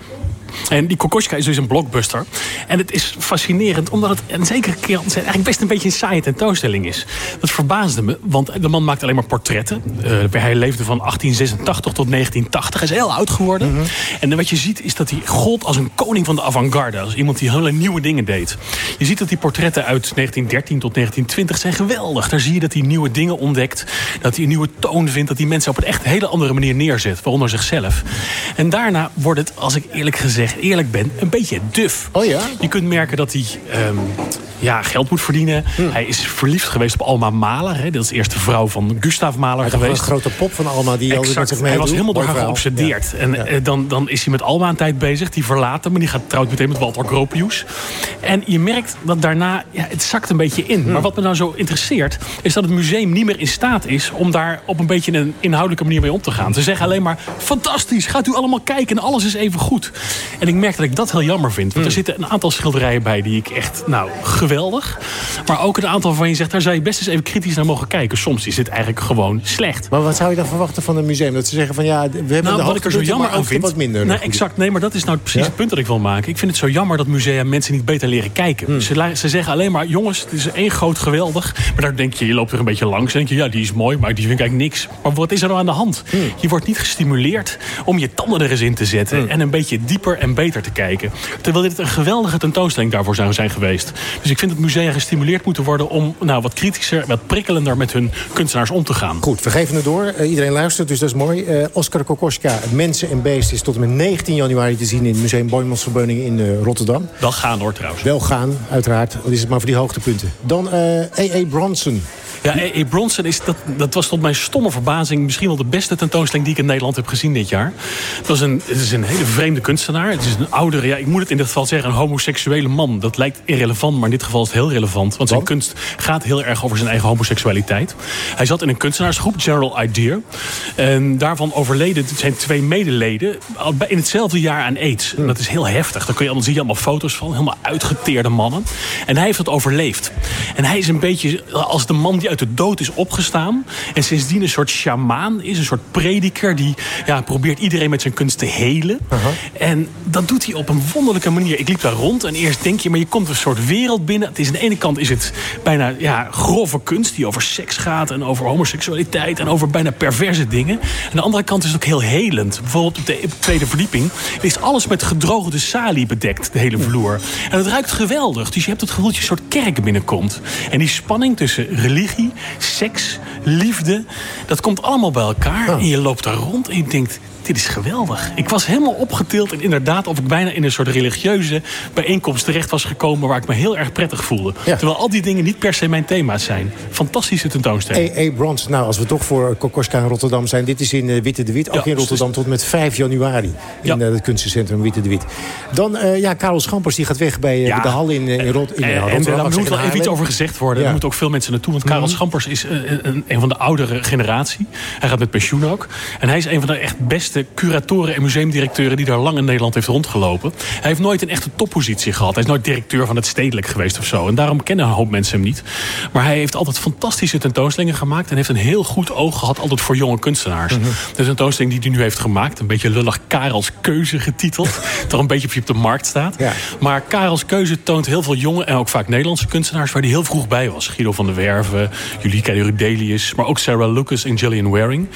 En die Kokoschka is dus een blockbuster. En het is fascinerend, omdat het een zekere keer eigenlijk best een beetje een saaie tentoonstelling is. Dat verbaasde me, want de man maakt alleen maar portretten. Uh, hij leefde van 1886 tot 1980. Hij is heel oud geworden. Mhm. En wat je ziet is dat hij gold als een koning van de avant-garde. Als iemand die hele nieuwe dingen deed. Je ziet dat die portretten uit 1913 tot 1920 zijn geweldig. Daar zie je dat hij nieuwe dingen ontdekt. Dat hij een nieuwe toon vindt. Dat hij mensen op een echt hele andere manier neerzet. Waaronder zichzelf. En daarna wordt het, als ik eerlijk gezegd eerlijk ben, een beetje duf. Oh ja? Je kunt merken dat hij um, ja, geld moet verdienen. Hm. Hij is verliefd geweest op Alma Mahler. Hè. Dat is de eerste vrouw van Gustav Mahler geweest. een grote pop van Alma die al Hij was helemaal door haar geobsedeerd. En eh, dan, dan is hij met Alma een tijd bezig. Die verlaat hem, maar die gaat trouwt meteen met Walter Gropius. En je merkt dat daarna, ja, het zakt een beetje in. Hm. Maar wat me nou zo interesseert, is dat het museum niet meer in staat is... om daar op een beetje een inhoudelijke manier mee om te gaan. Ze zeggen alleen maar, fantastisch, gaat u allemaal kijken en alles is even goed. En ik merk dat ik dat heel jammer vind. Want er zitten een aantal schilderijen bij die ik echt, nou, geweldig. Maar ook een aantal waarvan je zegt, daar zou je best eens even kritisch naar mogen kijken. Soms is het eigenlijk gewoon slecht. Maar wat zou je dan verwachten van een museum? Dat ze zeggen van ja, we hebben nou, de wat ik er zo jammer aan vind. Wat minder. Nee, exact. Nee, maar dat is nou precies het punt dat ik wil maken. Ik vind het zo jammer dat musea mensen niet beter leren kijken. Hmm. Ze, ze, zeggen alleen maar, jongens, het is één groot geweldig. Maar daar denk je, je loopt er een beetje langs. En denk je, ja, die is mooi, maar die vind ik eigenlijk niks. Maar wat is er nou aan de hand? Hmm. Je wordt niet gestimuleerd om je tanden er eens in te zetten. Hmm. En een beetje dieper en beter te kijken. Terwijl dit een geweldige tentoonstelling daarvoor zou zijn geweest. Dus ik vind dat musea gestimuleerd moeten worden... om nou, wat kritischer, wat prikkelender met hun kunstenaars om te gaan. Goed, we geven het door. Uh, iedereen luistert, dus dat is mooi. Uh, Oscar Kokoschka, Mensen en Beest... is tot en met 19 januari te zien in het Museum Boijmansverbeuning in uh, Rotterdam. Wel gaan hoor trouwens. Wel gaan, uiteraard. Dat is het maar voor die hoogtepunten. Dan A.A. Bronson. Ja, A.A. Bronson is, dat, dat was tot mijn stomme verbazing... misschien wel de beste tentoonstelling die ik in Nederland heb gezien dit jaar. Het, was een, het is een hele vreemde kunstenaar. Het is een oudere, ja, ik moet het in dit geval zeggen... een homoseksuele man. Dat lijkt irrelevant, maar in dit geval is het heel relevant. Want zijn kunst gaat heel erg over zijn eigen homoseksualiteit. Hij zat in een kunstenaarsgroep, General Idea. En daarvan overleden zijn twee medeleden... in hetzelfde jaar aan aids. En dat is heel heftig. Daar kun je, dan zie je allemaal foto's van. Helemaal uitgeteerde mannen. En hij heeft het overleefd. En hij is een beetje als de man die uit de dood is opgestaan. En sindsdien een soort sjamaan is. Een soort prediker die ja, probeert iedereen met zijn kunst te helen. En dat doet hij op een wonderlijke manier. Ik liep daar rond en eerst denk je, maar je komt een soort wereld binnen. Het is, aan de ene kant is het bijna ja, grove kunst die over seks gaat... en over homoseksualiteit en over bijna perverse dingen. Aan de andere kant is het ook heel helend. Bijvoorbeeld op de tweede verdieping is alles met gedroogde salie bedekt, de hele vloer. En het ruikt geweldig. Dus je hebt het gevoel dat je een soort kerk binnenkomt. En die spanning tussen religie, seks, liefde... dat komt allemaal bij elkaar. En je loopt daar rond en je denkt dit is geweldig. Ik was helemaal opgetild en inderdaad of ik bijna in een soort religieuze bijeenkomst terecht was gekomen waar ik me heel erg prettig voelde. Terwijl al die dingen niet per se mijn thema's zijn. Fantastische tentoonstelling. A.A. Brons, nou als we toch voor Kokoska in Rotterdam zijn. Dit is in uh, Witte de Wit, ook in Rotterdam tot met 5 januari. In uh, het kunstencentrum Witte de Wit. Dan, uh, ja, Karel Schampers die gaat weg bij de hal in, in, Rot in Rotterdam. Daar moet wel even iets over gezegd worden. Er moeten ook veel mensen naartoe. Want Karel Schampers is een, een van de oudere generatie. Hij gaat met pensioen ook. En hij is een van de echt beste curatoren en museumdirecteuren... die daar lang in Nederland heeft rondgelopen. Hij heeft nooit een echte toppositie gehad. Hij is nooit directeur van het stedelijk geweest of zo. En daarom kennen een hoop mensen hem niet. Maar hij heeft altijd fantastische tentoonstellingen gemaakt... en heeft een heel goed oog gehad altijd voor jonge kunstenaars. Mm -hmm. De tentoonstelling die hij nu heeft gemaakt... een beetje lullig Karels Keuze getiteld. <laughs> toch een beetje of je op de markt staat. Ja. Maar Karels Keuze toont heel veel jonge en ook vaak Nederlandse kunstenaars... waar hij heel vroeg bij was. Guido van der Werven, Julika Eurydelius... maar ook Sarah Lucas en Gillian Waring.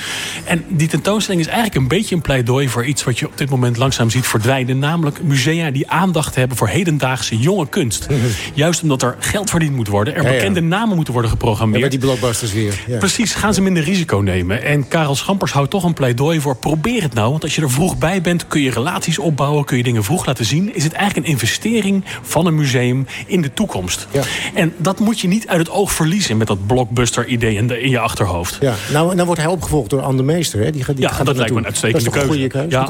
En die tentoonstelling is eigenlijk een beetje een pleidooi voor iets wat je op dit moment langzaam ziet verdwijnen. Namelijk musea die aandacht hebben voor hedendaagse jonge kunst. <laughs> Juist omdat er geld verdiend moet worden. Er ja, ja. bekende namen moeten worden geprogrammeerd. Ja, die blockbusters weer. Ja. Precies, gaan ze minder risico nemen. En Karel Schampers houdt toch een pleidooi voor probeer het nou. Want als je er vroeg bij bent kun je relaties opbouwen. Kun je dingen vroeg laten zien. Is het eigenlijk een investering van een museum in de toekomst. En dat moet je niet uit het oog verliezen met dat blockbuster idee in, je achterhoofd. Ja, nou, nou wordt hij opgevolgd door Anne Meester. Hè? Die, die ja, gaat dat lijkt me een uitstekende keuze. keuze. Ja,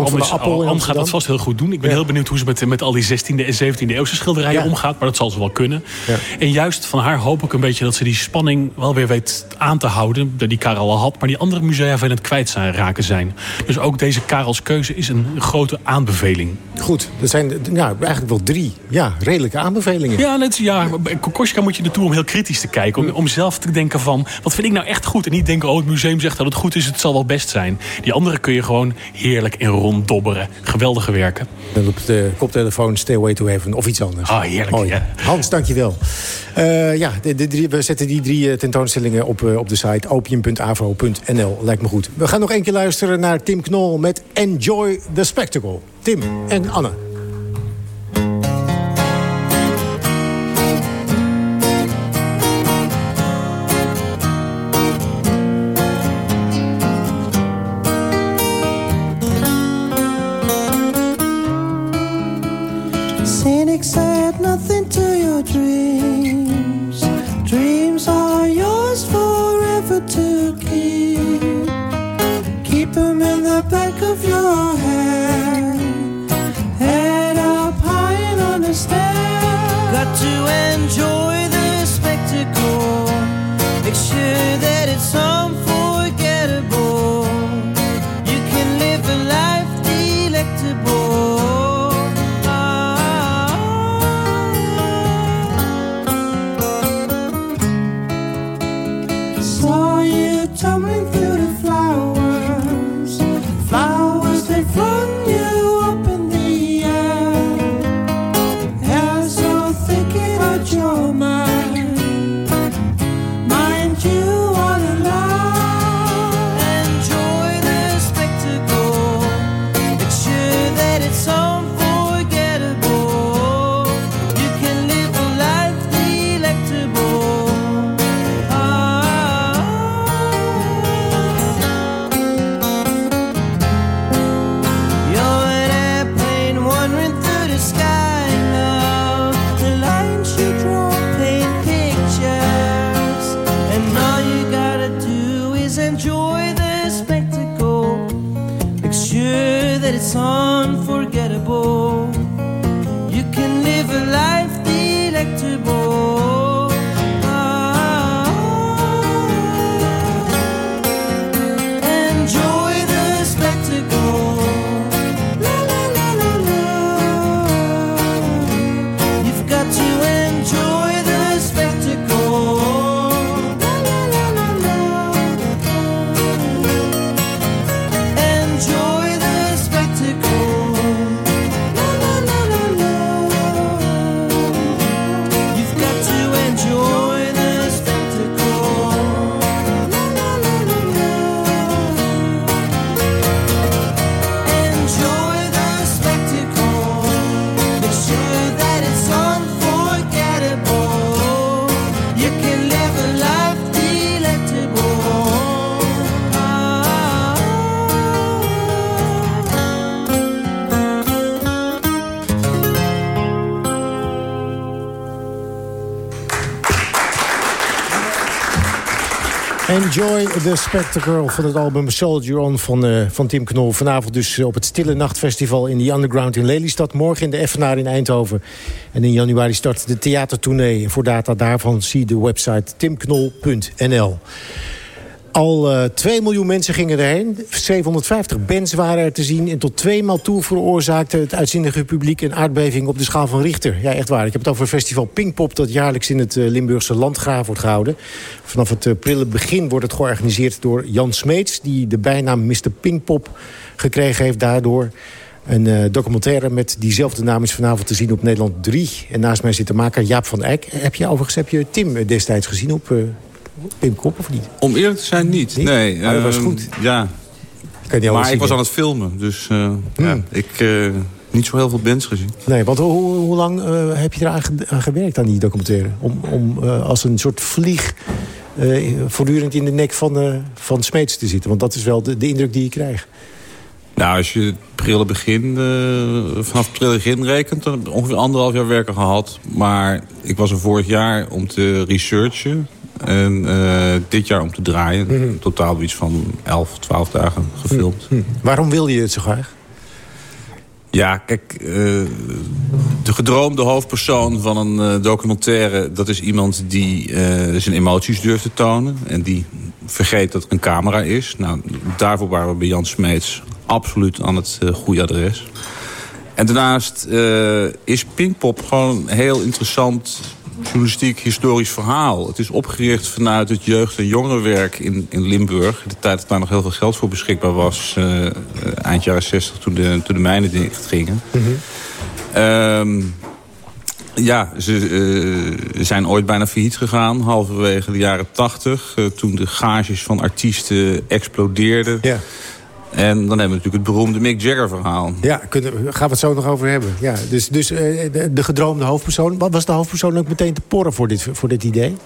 Am gaat dat vast heel goed doen. Ik ben Ja. heel benieuwd hoe ze met, met al die 16e en 17e eeuwse schilderijen Ja. omgaat. Maar dat zal ze wel kunnen. Ja. En juist van haar hoop ik een beetje dat ze die spanning wel weer weet aan te houden. Die Karel al had. Maar die andere musea van het kwijt zijn, raken zijn. Dus ook deze Karels keuze is een grote aanbeveling. Goed, dat zijn ja, eigenlijk wel drie ja, redelijke aanbevelingen. Ja, net, ja, bij Kokoschka moet je naartoe om heel kritisch te kijken. Om, om zelf te denken van, wat vind ik nou echt goed? En niet denken, oh, het museum zegt dat het goed is, het zal wel best zijn. Die andere kun je gewoon heerlijk in ronddobberen. Geweldige werken. Dan op de koptelefoon Stairway to Heaven of iets anders. Ah, heerlijk. Mooi. Ja. Hans, dankjewel. Eh ja, de, de drie, we zetten die drie eh, tentoonstellingen op, eh, op de site opium.avo.nl. Lijkt me goed. We gaan nog één keer luisteren naar Tim Knol met Enjoy the Spectacle. Tim en Anne. possible. Enjoy the Spectacle van het album Soldier On van, eh, van Tim Knol. Vanavond dus op het Stille Nachtfestival in the Underground in Lelystad. Morgen in de Effenaar in Eindhoven. En in januari start de theatertournee. Voor data daarvan zie de website timknol.nl. Al eh 2 miljoen mensen gingen erheen. 750 bands waren er te zien. En tot tweemaal toe veroorzaakte het uitzinnige publiek... een aardbeving op de schaal van Richter. Ja, echt waar. Ik heb het over festival Pinkpop... dat jaarlijks in het eh, Limburgse Landgraaf wordt gehouden. Vanaf het eh, prille begin wordt het georganiseerd door Jan Smeets... die de bijnaam Mr. Pinkpop gekregen heeft daardoor... Een eh, documentaire met diezelfde naam is vanavond te zien op Nederland 3. En naast mij zit de maker Jaap van Eyck. Heb je overigens heb je Tim eh, destijds gezien op Pinkpop of niet? Om eerlijk te zijn niet. Nee, Maar dat was ehm, goed. Ja. Maar ik was aan het filmen, dus eh, ja, ik uh, niet zo heel veel bands gezien. Nee, want hoe, lang uh, heb je eraan ge aan gewerkt aan die documentaire? Om, om uh, als een soort vlieg voortdurend in de nek van, van Smeets te zitten. Want dat is wel de, de indruk die je krijgt. Nou, als je het prille begin, vanaf het prille begin rekent... dan ongeveer anderhalf jaar werken gehad. Maar ik was er vorig jaar om te researchen. En uh, dit jaar om te draaien. Mm -hmm. Totaal iets van 11, 12 dagen gefilmd. Mm -hmm. Waarom wilde je het zo graag? Ja, kijk, uh, de gedroomde hoofdpersoon van een uh, documentaire... dat is iemand die zijn emoties durft te tonen. En die vergeet dat er een camera is. Nou, daarvoor waren we bij Jan Smeets absoluut aan het goede adres. En daarnaast is Pinkpop gewoon heel interessant journalistiek historisch verhaal. Het is opgericht vanuit het jeugd- en jongerenwerk in, in Limburg. De tijd dat daar nog heel veel geld voor beschikbaar was. Uh, eind jaren 60 toen de, toen de mijnen dicht gingen. Mm -hmm. um, ja, ze uh, zijn ooit bijna failliet gegaan. Halverwege de jaren 80. Uh, toen de gages van artiesten explodeerden. Ja. En dan hebben we natuurlijk het beroemde Mick Jagger verhaal. Ja, kunnen, gaan we het zo nog over hebben. Ja, dus dus uh, de, de, gedroomde hoofdpersoon. Wat was de hoofdpersoon ook meteen te porren voor dit, voor dit idee?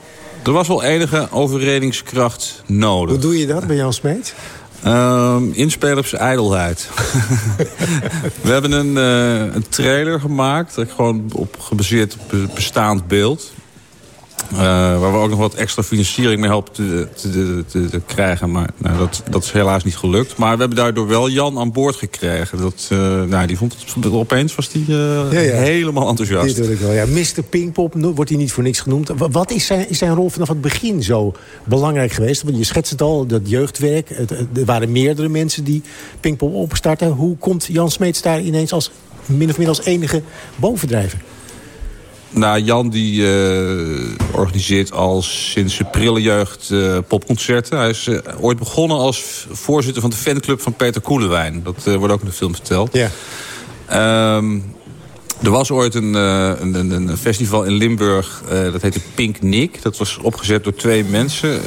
Er was wel enige overredingskracht nodig. Hoe doe je dat bij Jan Smeet? Um, inspelen op zijn ijdelheid. <laughs> we hebben een, uh, een trailer gemaakt. Gewoon op, gebaseerd op bestaand beeld. Uh, waar we ook nog wat extra financiering mee hopen te, te, te, te krijgen. Maar nou, dat, dat is helaas niet gelukt. Maar we hebben daardoor wel Jan aan boord gekregen. Dat, uh, nou, die vond het, opeens was die uh, ja, ja. helemaal enthousiast. Dit ik wel. Ja, Mr. Pinkpop wordt hij niet voor niks genoemd. Wat is zijn, is zijn rol vanaf het begin zo belangrijk geweest? Want je schetst het al, dat jeugdwerk. Het, er waren meerdere mensen die Pinkpop opstarten. Hoe komt Jan Smeets daar ineens als min of meer als enige bovendrijver? Nou, Jan die uh, organiseert al sinds zijn prille jeugd uh, popconcerten. Hij is uh, ooit begonnen als voorzitter van de fanclub van Peter Koelewijn. Dat wordt ook in de film verteld. Ja. Um, er was ooit een, een, een, festival in Limburg, dat heette Pink Nick. Dat was opgezet door twee mensen.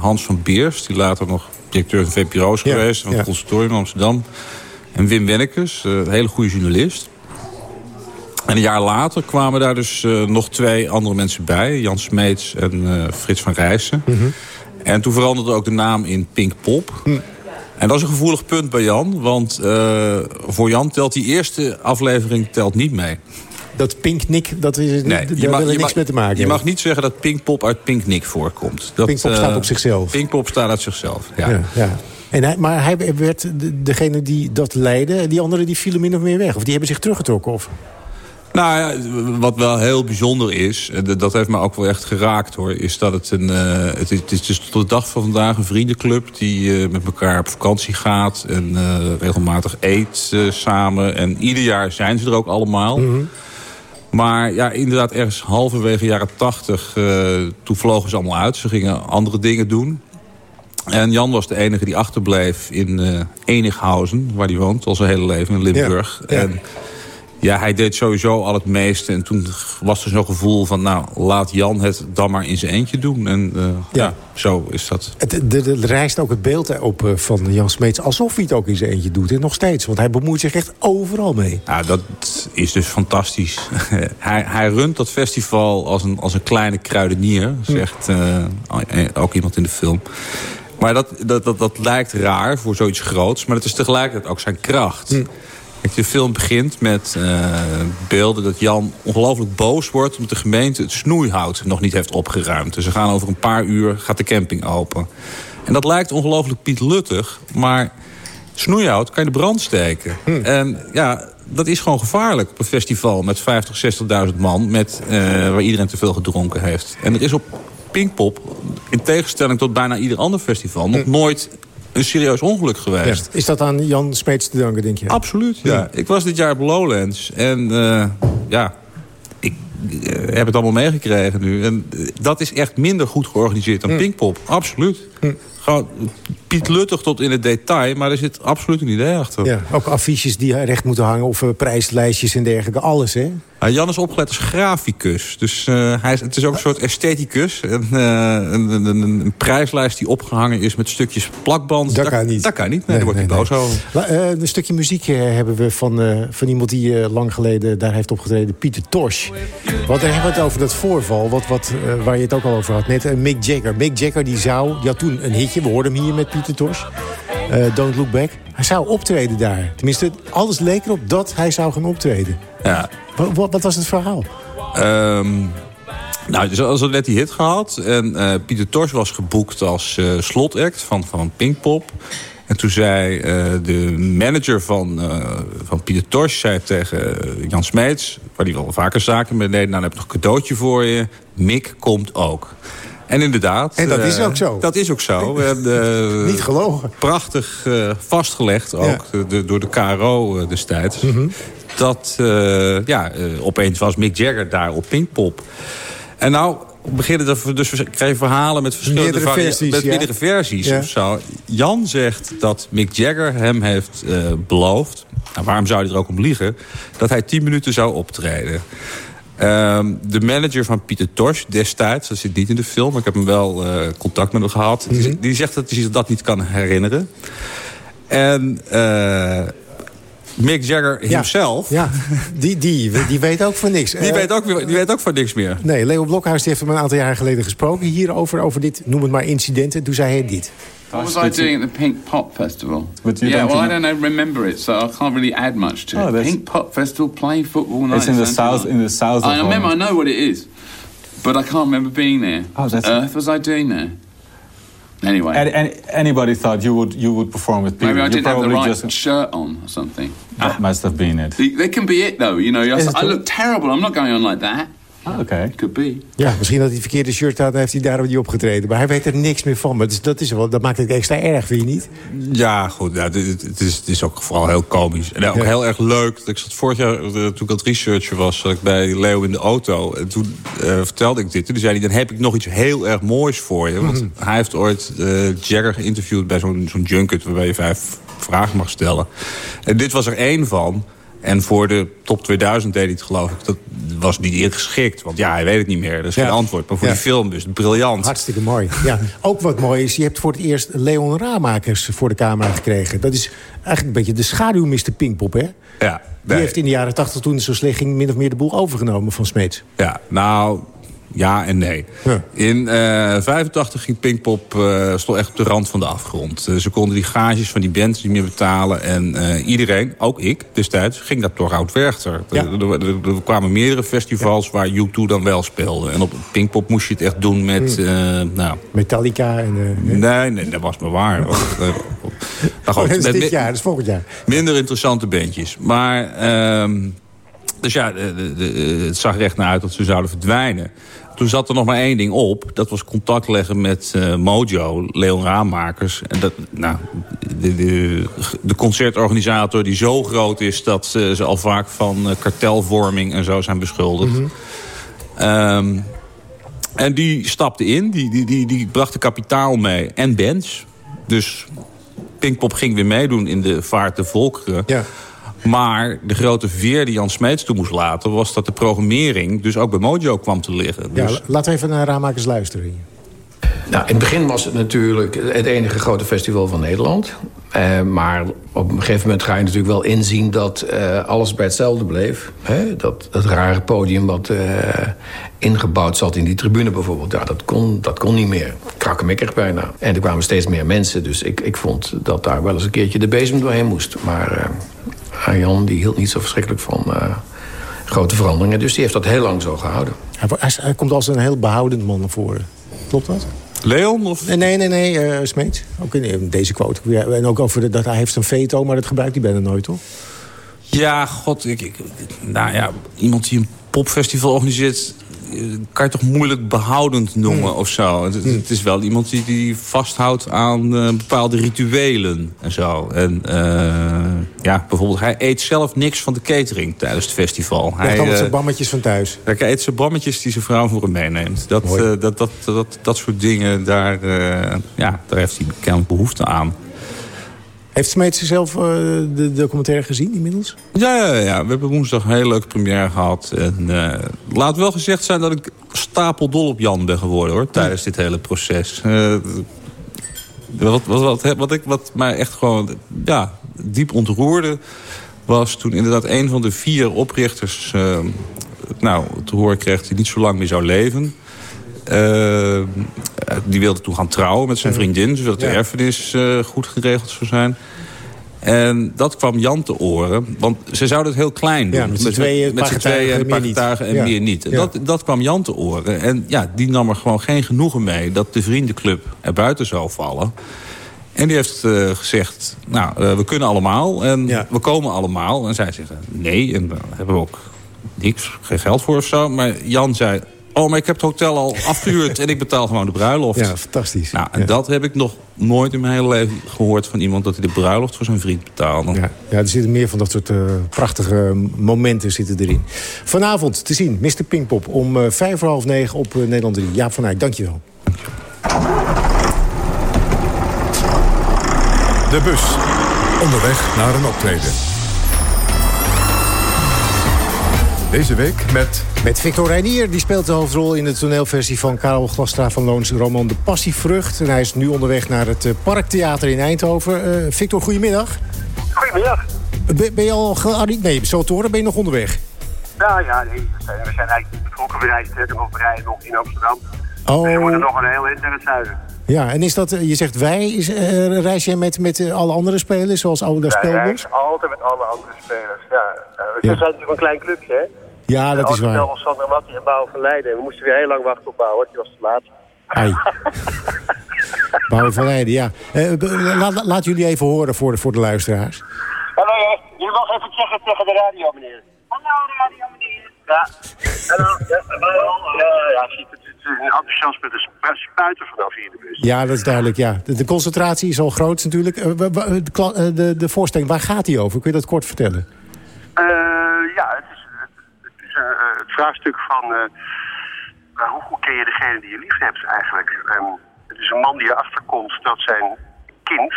Hans van Beers, die later nog directeur van VPRO's ja, geweest... van het ja. conservatorium in Amsterdam. En Wim Wennekes, een hele goede journalist... En een jaar later kwamen daar dus uh, nog twee andere mensen bij. Jan Smeets en uh, Frits van Rijssen. Mm -hmm. En toen veranderde ook de naam in Pink Pop. Mm. En dat is een gevoelig punt bij Jan. Want uh, voor Jan telt die eerste aflevering telt niet mee. Dat Pink Nick, dat is, nee, daar wil er niks mag, mee te maken Je mag niet zeggen dat Pink Pop uit Pink Nick voorkomt. Dat, Pink Pop staat op zichzelf. Pink Pop staat uit zichzelf, ja. ja, ja. En hij, maar hij werd de- degene die dat leidde... die anderen die vielen min of meer weg. Of die hebben zich teruggetrokken. Of... Nou ja, wat wel heel bijzonder is, en dat- dat heeft me ook wel echt geraakt hoor, is dat het een, eh, het, is, het is dus tot de dag van vandaag een vriendenclub die eh, met elkaar op vakantie gaat en eh, regelmatig eet eh, samen. En ieder jaar zijn ze er ook allemaal. Maar ja, inderdaad, ergens halverwege jaren tachtig, eh, toen vlogen ze allemaal uit. Ze gingen andere dingen doen. En Jan was de enige die achterbleef in eh Enighausen, waar hij woont, al zijn hele leven in Limburg. Ja, ja. En ja, hij deed sowieso al het meeste. En toen was er zo'n gevoel van, nou, laat Jan het dan maar in zijn eentje doen. En eh, ja. zo is dat. Het, de, de, er rijst ook het beeld op eh, van Jan Smeets... alsof hij het ook in zijn eentje doet. En nog steeds. Want hij bemoeit zich echt overal mee. Ja, dat is dus fantastisch. <laughs> hij, hij runt dat festival als een, als een kleine kruidenier, zegt eh, ook iemand in de film. Maar dat, dat, dat, dat lijkt raar voor zoiets groots, maar het is tegelijkertijd ook zijn kracht. Kijk, de film begint met eh, beelden dat Jan ongelooflijk boos wordt... omdat de gemeente het snoeihout nog niet heeft opgeruimd. Dus ze gaan over een paar uur, gaat de camping open. En dat lijkt ongelooflijk pietluttig, maar snoeihout kan je de brand steken. En ja, dat is gewoon gevaarlijk op een festival met 50, 60.000 man... Met, eh, waar iedereen te veel gedronken heeft. En er is op Pinkpop, in tegenstelling tot bijna ieder ander festival... nog nooit een serieus ongeluk geweest. Is dat aan Jan Smeets te danken, denk je? Absoluut, ja. Ik was dit jaar op Lowlands en eh, ja, ik heb het allemaal meegekregen nu. En eh, dat is echt minder goed georganiseerd dan Pinkpop, absoluut. Gewoon Piet Luttig tot in het detail, maar er zit absoluut een idee achter. Ja, ook affiches die recht moeten hangen of eh, prijslijstjes en dergelijke. Alles, hè? Jan is opgeleid als graficus. Dus eh, hij is, het is ook een soort estheticus. En, eh, een, een, een, prijslijst die opgehangen is met stukjes plakband. Dat kan niet. Dat kan niet, nee, daar wordt hij boos over. Eh, een stukje muziek eh, hebben we van, eh, van iemand die eh, lang geleden daar heeft opgetreden. Pieter Tosh. Want daar hebben we het over dat voorval wat, wat, eh, waar je het ook al over had. Net eh, Mick Jagger. Mick Jagger die zou, die had toen een hitje. We hoorden hem hier met Pieter Tosh. Eh, Don't Look Back. Hij zou optreden daar. Tenminste, alles leek erop dat hij zou gaan optreden. Ja. Wat, wat, wat was het verhaal? Ehm, nou, dus als net die hit gehad. En Pieter Tosh was geboekt als slotact van, van Pinkpop. En toen zei eh, de manager van, eh, van Pieter Tosh zei tegen Jan Smeets... waar die wel vaker zaken mee deed... nou, dan heb ik nog een cadeautje voor je. Mick komt ook. En inderdaad. En dat is eh, ook zo. Dat is ook zo. <laughs> En, Niet gelogen. Prachtig vastgelegd ook de- door de KRO destijds. Mhm. Dat ja, opeens was Mick Jagger daar op Pinkpop. En nou beginnen er dus we kregen verhalen met verschillende versies, met ja. meerdere versies Ja. of zo. Jan zegt dat Mick Jagger hem heeft eh, beloofd. Nou, waarom zou hij er ook om liegen? Dat hij tien minuten zou optreden. Ehm, de manager van Pieter Tosh destijds, dat zit niet in de film... maar ik heb hem wel eh, contact met hem gehad... Mhm. die, die zegt dat hij zich dat niet kan herinneren. En eh, Mick Jagger himself... Ja, die, die, die weet ook van niks. Die, Eh, weet ook, die weet ook van niks meer. Nee, Leo Blokhuis die heeft hem een aantal jaar geleden gesproken hierover, over dit, noem het maar incidenten. Toen zei hij dit. What was I doing at the Pink Pop Festival? Yeah, well, I don't know, remember it, so I can't really add much to Oh, it. Pink Pop Festival, playing football night. It's in the south- in the south I of remember, I know what it is, but I can't remember being there. Oh, what that's- on earth was I doing there? Anyway, Any, any, anybody thought you would you would perform with Peter? maybe I you didn't have the right just shirt on or something. that must have been it. They, they can be it though, you know. I, I look terrible. I'm not going on like that. Ah, okay. Could be. Ja, misschien dat hij het verkeerde shirt had en heeft hij daarom niet opgetreden. Maar hij weet er niks meer van. Maar dus dat, is wel, dat maakt het extra erg, vind je niet? Ja, goed. Ja, dit- het, is, het is ook vooral heel komisch. En ook heel erg leuk. Ik zat vorig jaar, eh, toen ik aan het researchen was... zat ik bij Leo in de auto. En toen eh, vertelde ik dit. En toen zei hij, dan heb ik nog iets heel erg moois voor je. Want hij heeft ooit eh, Jagger geïnterviewd bij zo'n zo'n junket... waarbij je vijf vragen mag stellen. En dit was er één van... En voor de top 2000 deed hij het geloof ik. Dat was niet ingeschikt. Want ja, hij weet het niet meer. Dat is Ja. geen antwoord. Maar voor Ja. die film dus briljant. Hartstikke mooi. Ja. <laughs> Ook wat mooi is, je hebt voor het eerst Leon Raamakers voor de camera gekregen. Dat is eigenlijk een beetje de schaduw Mr. Pinkpop, hè? Ja, Die heeft in de jaren 80 toen het zo slecht ging... min of meer de boel overgenomen van Smeets. Ja, nou, ja en nee. In eh 85 ging Pinkpop eh stond echt op de rand van de afgrond. Eh, ze konden die gages van die bands niet meer betalen. En iedereen, ook ik destijds, ging daar toch oud Werchter. Ja. Er, er- er- er kwamen meerdere festivals waar U2 dan wel speelde. En op Pinkpop moest je het echt doen met... Hmm. nou, Metallica en... Nee, nee, dat was <laughs> maar waar. Dat is dit jaar, dat is volgend jaar. Minder interessante bandjes. Maar, ehm, dus ja, de, de- de- het zag er echt naar uit dat ze zouden verdwijnen. Toen zat er nog maar één ding op. Dat was contact leggen met eh, Mojo, Leon Raammakers. En dat, nou, de, de, de concertorganisator die zo groot is... dat ze, ze al vaak van eh, kartelvorming en zo zijn beschuldigd. Ehm, en die stapte in, die, die, die, die bracht de kapitaal mee en bands. Dus Pinkpop ging weer meedoen in de Vaart de Volkeren. Maar de grote veer die Jan Smeets toe moest laten... was dat de programmering dus ook bij Mojo kwam te liggen. Ja, Dus, la- laten we even naar Raamakers luisteren. Nou, in het begin was het natuurlijk het enige grote festival van Nederland. Eh, maar op een gegeven moment ga je natuurlijk wel inzien dat eh, alles bij hetzelfde bleef. Hè? Dat, dat rare podium wat eh, ingebouwd zat in die tribune bijvoorbeeld. Ja, dat kon, dat kon niet meer. Krakkemikkig bijna. En er kwamen steeds meer mensen. Dus ik, ik vond dat daar wel eens een keertje de bezem doorheen moest. Maar eh, Arjan die hield niet zo verschrikkelijk van eh, grote veranderingen. Dus die heeft dat heel lang zo gehouden. Hij, komt als een heel behoudend man naar voren. Klopt dat? Leon? Of? Nee, nee, nee, nee eh, Smeets. Ook in, in deze quote. Ja, En ook over de, dat hij heeft een veto, maar dat gebruikt hij bijna nooit, toch? ja, god, ik, ik, nou ja, iemand die een popfestival organiseert... kan je toch moeilijk behoudend noemen Hmm. of zo. Het, het is wel iemand die, die vasthoudt aan eh, bepaalde rituelen en zo. En eh, ja, bijvoorbeeld, hij eet zelf niks van de catering tijdens het festival. Hij heeft eh, zijn bammetjes van thuis. Hij eet zijn bammetjes die zijn vrouw voor hem meeneemt. Dat, dat, dat, dat, dat soort dingen, daar, ja, daar heeft hij kennelijk behoefte aan. Heeft Smeets zelf eh, de documentaire gezien inmiddels? Ja, ja, ja, we hebben woensdag een hele leuke première gehad. En, eh, laat wel gezegd zijn dat ik stapeldol op Jan ben geworden hoor, tijdens dit hele proces. Eh, wat, wat, wat, wat, ik, wat mij echt gewoon ja, diep ontroerde... was toen inderdaad een van de vier oprichters... nou, te horen kreeg die niet zo lang meer zou leven... Eh, die wilde toen gaan trouwen met zijn vriendin. Zodat de erfenis eh, goed geregeld zou zijn. En dat kwam Jan te oren. Want ze zouden het heel klein doen. Ja, met z'n tweeën, met tweeën en een paar getuigen en Ja. meer niet. En Ja. dat, dat kwam Jan te oren. En ja, die nam er gewoon geen genoegen mee... dat de vriendenclub er buiten zou vallen. En die heeft eh, gezegd, nou, we kunnen allemaal. En we komen allemaal. En zij zeggen, nee. En daar hebben we ook niks, geen geld voor of zo. Maar Jan zei... Oh, maar ik heb het hotel al afgehuurd en ik betaal gewoon de bruiloft. Ja, fantastisch. Nou, en dat heb ik nog nooit in mijn hele leven gehoord van iemand... dat hij de bruiloft voor zijn vriend betaalde. Ja, ja, er zitten meer van dat soort eh, prachtige momenten zitten erin. Vanavond te zien, Mr. Pinkpop, om eh, vijf voor half negen op eh, Nederland 3. Jaap van Eyck, dankjewel. De bus. Onderweg naar een optreden. Deze week met... Met Victor Reinier, die speelt de hoofdrol in de toneelversie van Karel Glastra van Loons roman De Passievrucht. En hij is nu onderweg naar het eh, Parktheater in Eindhoven. Eh, Victor, goedemiddag. Goedemiddag. Ben, ben je al gearriveerd? Nee, zo te horen ben je nog onderweg. Nou ja, nee, we zijn, we zijn eigenlijk hè, of rijden nog in Amsterdam. Oh. En we moeten nog een heel eind naar het zuiden. Ja, en is dat, eh, je zegt wij, is, eh, reis jij met, met alle andere spelers, zoals Oude Wij Spelbos? reizen altijd met alle andere spelers. Ja, we Ja. zijn natuurlijk een klein clubje, hè? Ja, dat is waar. Zelf Sander Matti en Bouw van Leiden. En we moesten weer heel lang wachten op Bouw, die was te laat. Ai. <laughs> Bouwen van Leiden, ja. Eh, be- laat, laat jullie even horen voor de, voor de luisteraars. Hallo, ja. Je mag even zeggen tegen de radio, meneer. Hallo, radio, meneer. Ja. Hallo. Ja, hallo. Ja, ja, ziet het. Een enthousiasme. Spu- spuiten vanaf hier in de bus. Ja, dat is duidelijk, ja. De, de concentratie is al groot natuurlijk. Eh, de, eh, de, de voorstelling, waar gaat die over? Kun je dat kort vertellen? Eh, ja, het eh, eh, het vraagstuk van eh, hoe goed ken je degene die je lief hebt eigenlijk. Ehm, het is een man die erachter komt dat zijn kind,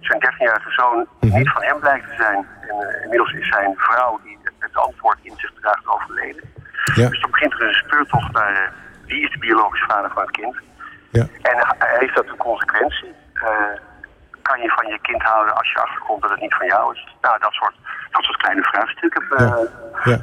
zijn 13-jarige zoon, niet van hem blijkt te zijn. En inmiddels is zijn vrouw die het antwoord in zich draagt overleden. Ja. Dus dan begint er een speurtocht naar wie is de biologische vader van het kind. Ja. En heeft dat een consequentie? Kan je van je kind houden als je achterkomt dat het niet van jou is? Nou, dat soort, dat soort kleine vraagstukken. eh, Ja.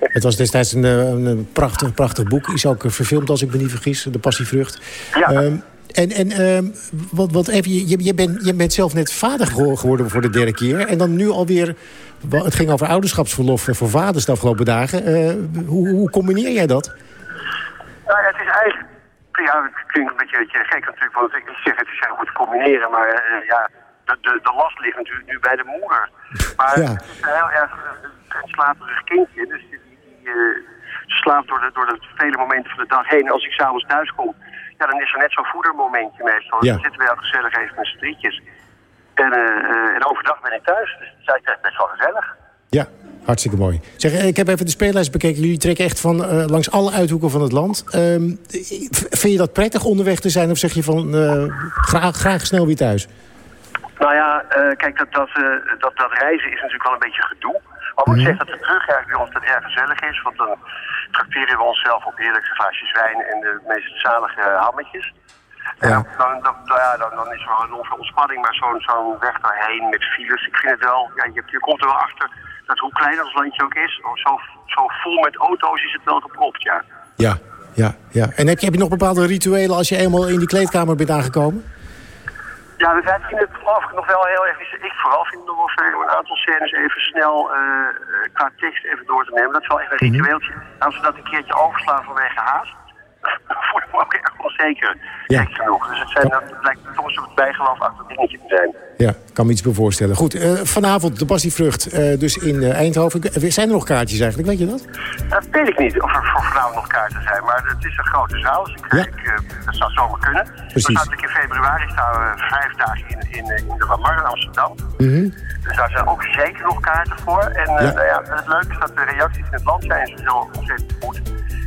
Het was destijds een, eh, een prachtig, prachtig boek. Is ook eh, verfilmd, als ik me niet vergis, De Passievrucht. Ehm, en en ehm, wat, wat even, je, je, bent, je bent zelf net vader gewo- geworden voor de derde keer. En dan nu alweer... Het ging over ouderschapsverlof eh, voor vaders de afgelopen dagen. Eh, hoe, hoe combineer jij dat? Nou ja, het is eigenlijk... Ja, het klinkt een beetje, beetje gek natuurlijk, want ik zeg het is heel goed te combineren, maar eh, ja, de, de, de last ligt natuurlijk nu bij de moeder. <laughs> Maar Ja. het is een heel erg eh, een slaperig kindje. Dus die, die, eh, ze slaapt door de, door de vele momenten van de dag heen. En als ik s'avonds thuis kom, ja, dan is er net zo'n voedermomentje meestal. Ja. Dan zitten we heel gezellig even met z'n drietjes. En, en overdag ben ik thuis. Dus dat is best wel gezellig. Ja, hartstikke mooi. Zeg, ik heb even de speellijst bekeken. Jullie trekken echt van eh, langs alle uithoeken van het land. Ehm, vind je dat prettig onderweg te zijn? Of zeg je van eh, graag, graag snel weer thuis? Nou ja, eh, kijk, dat, dat, dat, dat reizen is natuurlijk wel een beetje gedoe. Maar moet ik zeggen dat de terug eigenlijk bij ons dat erg gezellig is. Want dan trakteren we onszelf op heerlijke glaasjes wijn en de meest zalige hammetjes. En dan, dan, dan, nou ja, dan, dan is er wel veel ontspanning, maar zo'n zo'n weg daarheen met files, ik vind het wel, ja, je, je komt er wel achter dat hoe klein ons landje ook is, zo, zo vol met auto's is het wel gepropt, ja. Ja, ja, ja. En heb je, heb je nog bepaalde rituelen als je eenmaal in die kleedkamer bent aangekomen? Ja, wij vinden het geloof ik nog wel heel erg, ik vooral vind het nog wel fijn om een aantal scènes even snel eh, qua tekst even door te nemen. Dat is wel echt een ritueeltje. Als we dat een keertje overslaan vanwege haast, voel ik me ook erg onzeker. Ja. Genoeg. Dus het, zijn, dat lijkt toch een soort bijgeloofachtig dingetje te zijn. Ja, kan me iets bij voorstellen. Goed, eh, vanavond de Passievrucht, eh dus in eh, Eindhoven. Zijn er nog kaartjes eigenlijk, weet je dat? Dat weet ik niet of er voor vanavond nog kaarten zijn, maar het is een grote zaal, dus ik, ik, eh, dat zou zomaar kunnen. Precies. We in februari staan we vijf dagen in, in, in de Lamar in Amsterdam. Mhm. Dus daar zijn ook zeker nog kaarten voor. En Ja. Nou ja, het leuke is dat de reacties in het land zijn zo ontzettend goed.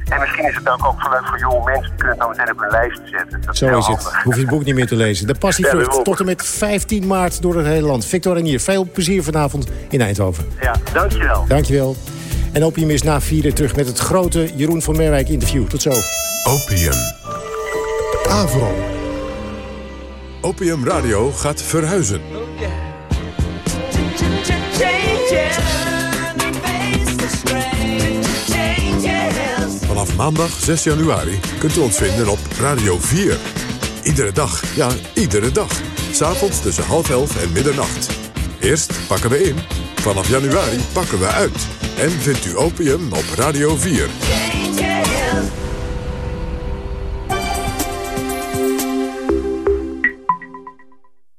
En misschien is het ook, ook voor leuk voor jonge mensen, die kunnen het dan meteen op hun lijst zetten. Dat Zo is het. handig. Hoef je het boek niet meer te lezen. De daarom. tot en met 15 maart door het hele land. Victor Renier, veel plezier vanavond in Eindhoven. Ja, dankjewel. Dankjewel. En Opium is na vieren terug met het grote Jeroen van Merwijk interview. Tot zo. Opium. Avro. Opium Radio gaat verhuizen. Vanaf maandag 6 januari kunt u ons vinden op Radio 4. Iedere dag, ja, iedere dag. S'avonds tussen half elf en middernacht. Eerst pakken we in. Vanaf januari pakken we uit. En vindt u opium op Radio 4.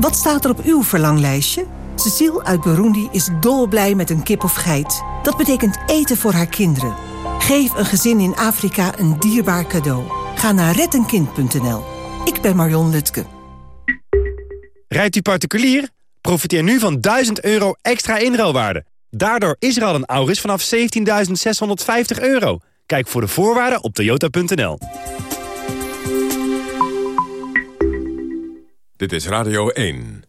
Wat staat er op uw verlanglijstje? Cecile uit Burundi is dolblij met een kip of geit. Dat betekent eten voor haar kinderen. Geef een gezin in Afrika een dierbaar cadeau. Ga naar rettenkind.nl. Ik ben Marion Lutke. Rijdt u particulier? Profiteer nu van 1000 euro extra inruilwaarde. Daardoor is er al een Auris vanaf 17.650 euro. Kijk voor de voorwaarden op toyota.nl. Dit is Radio 1.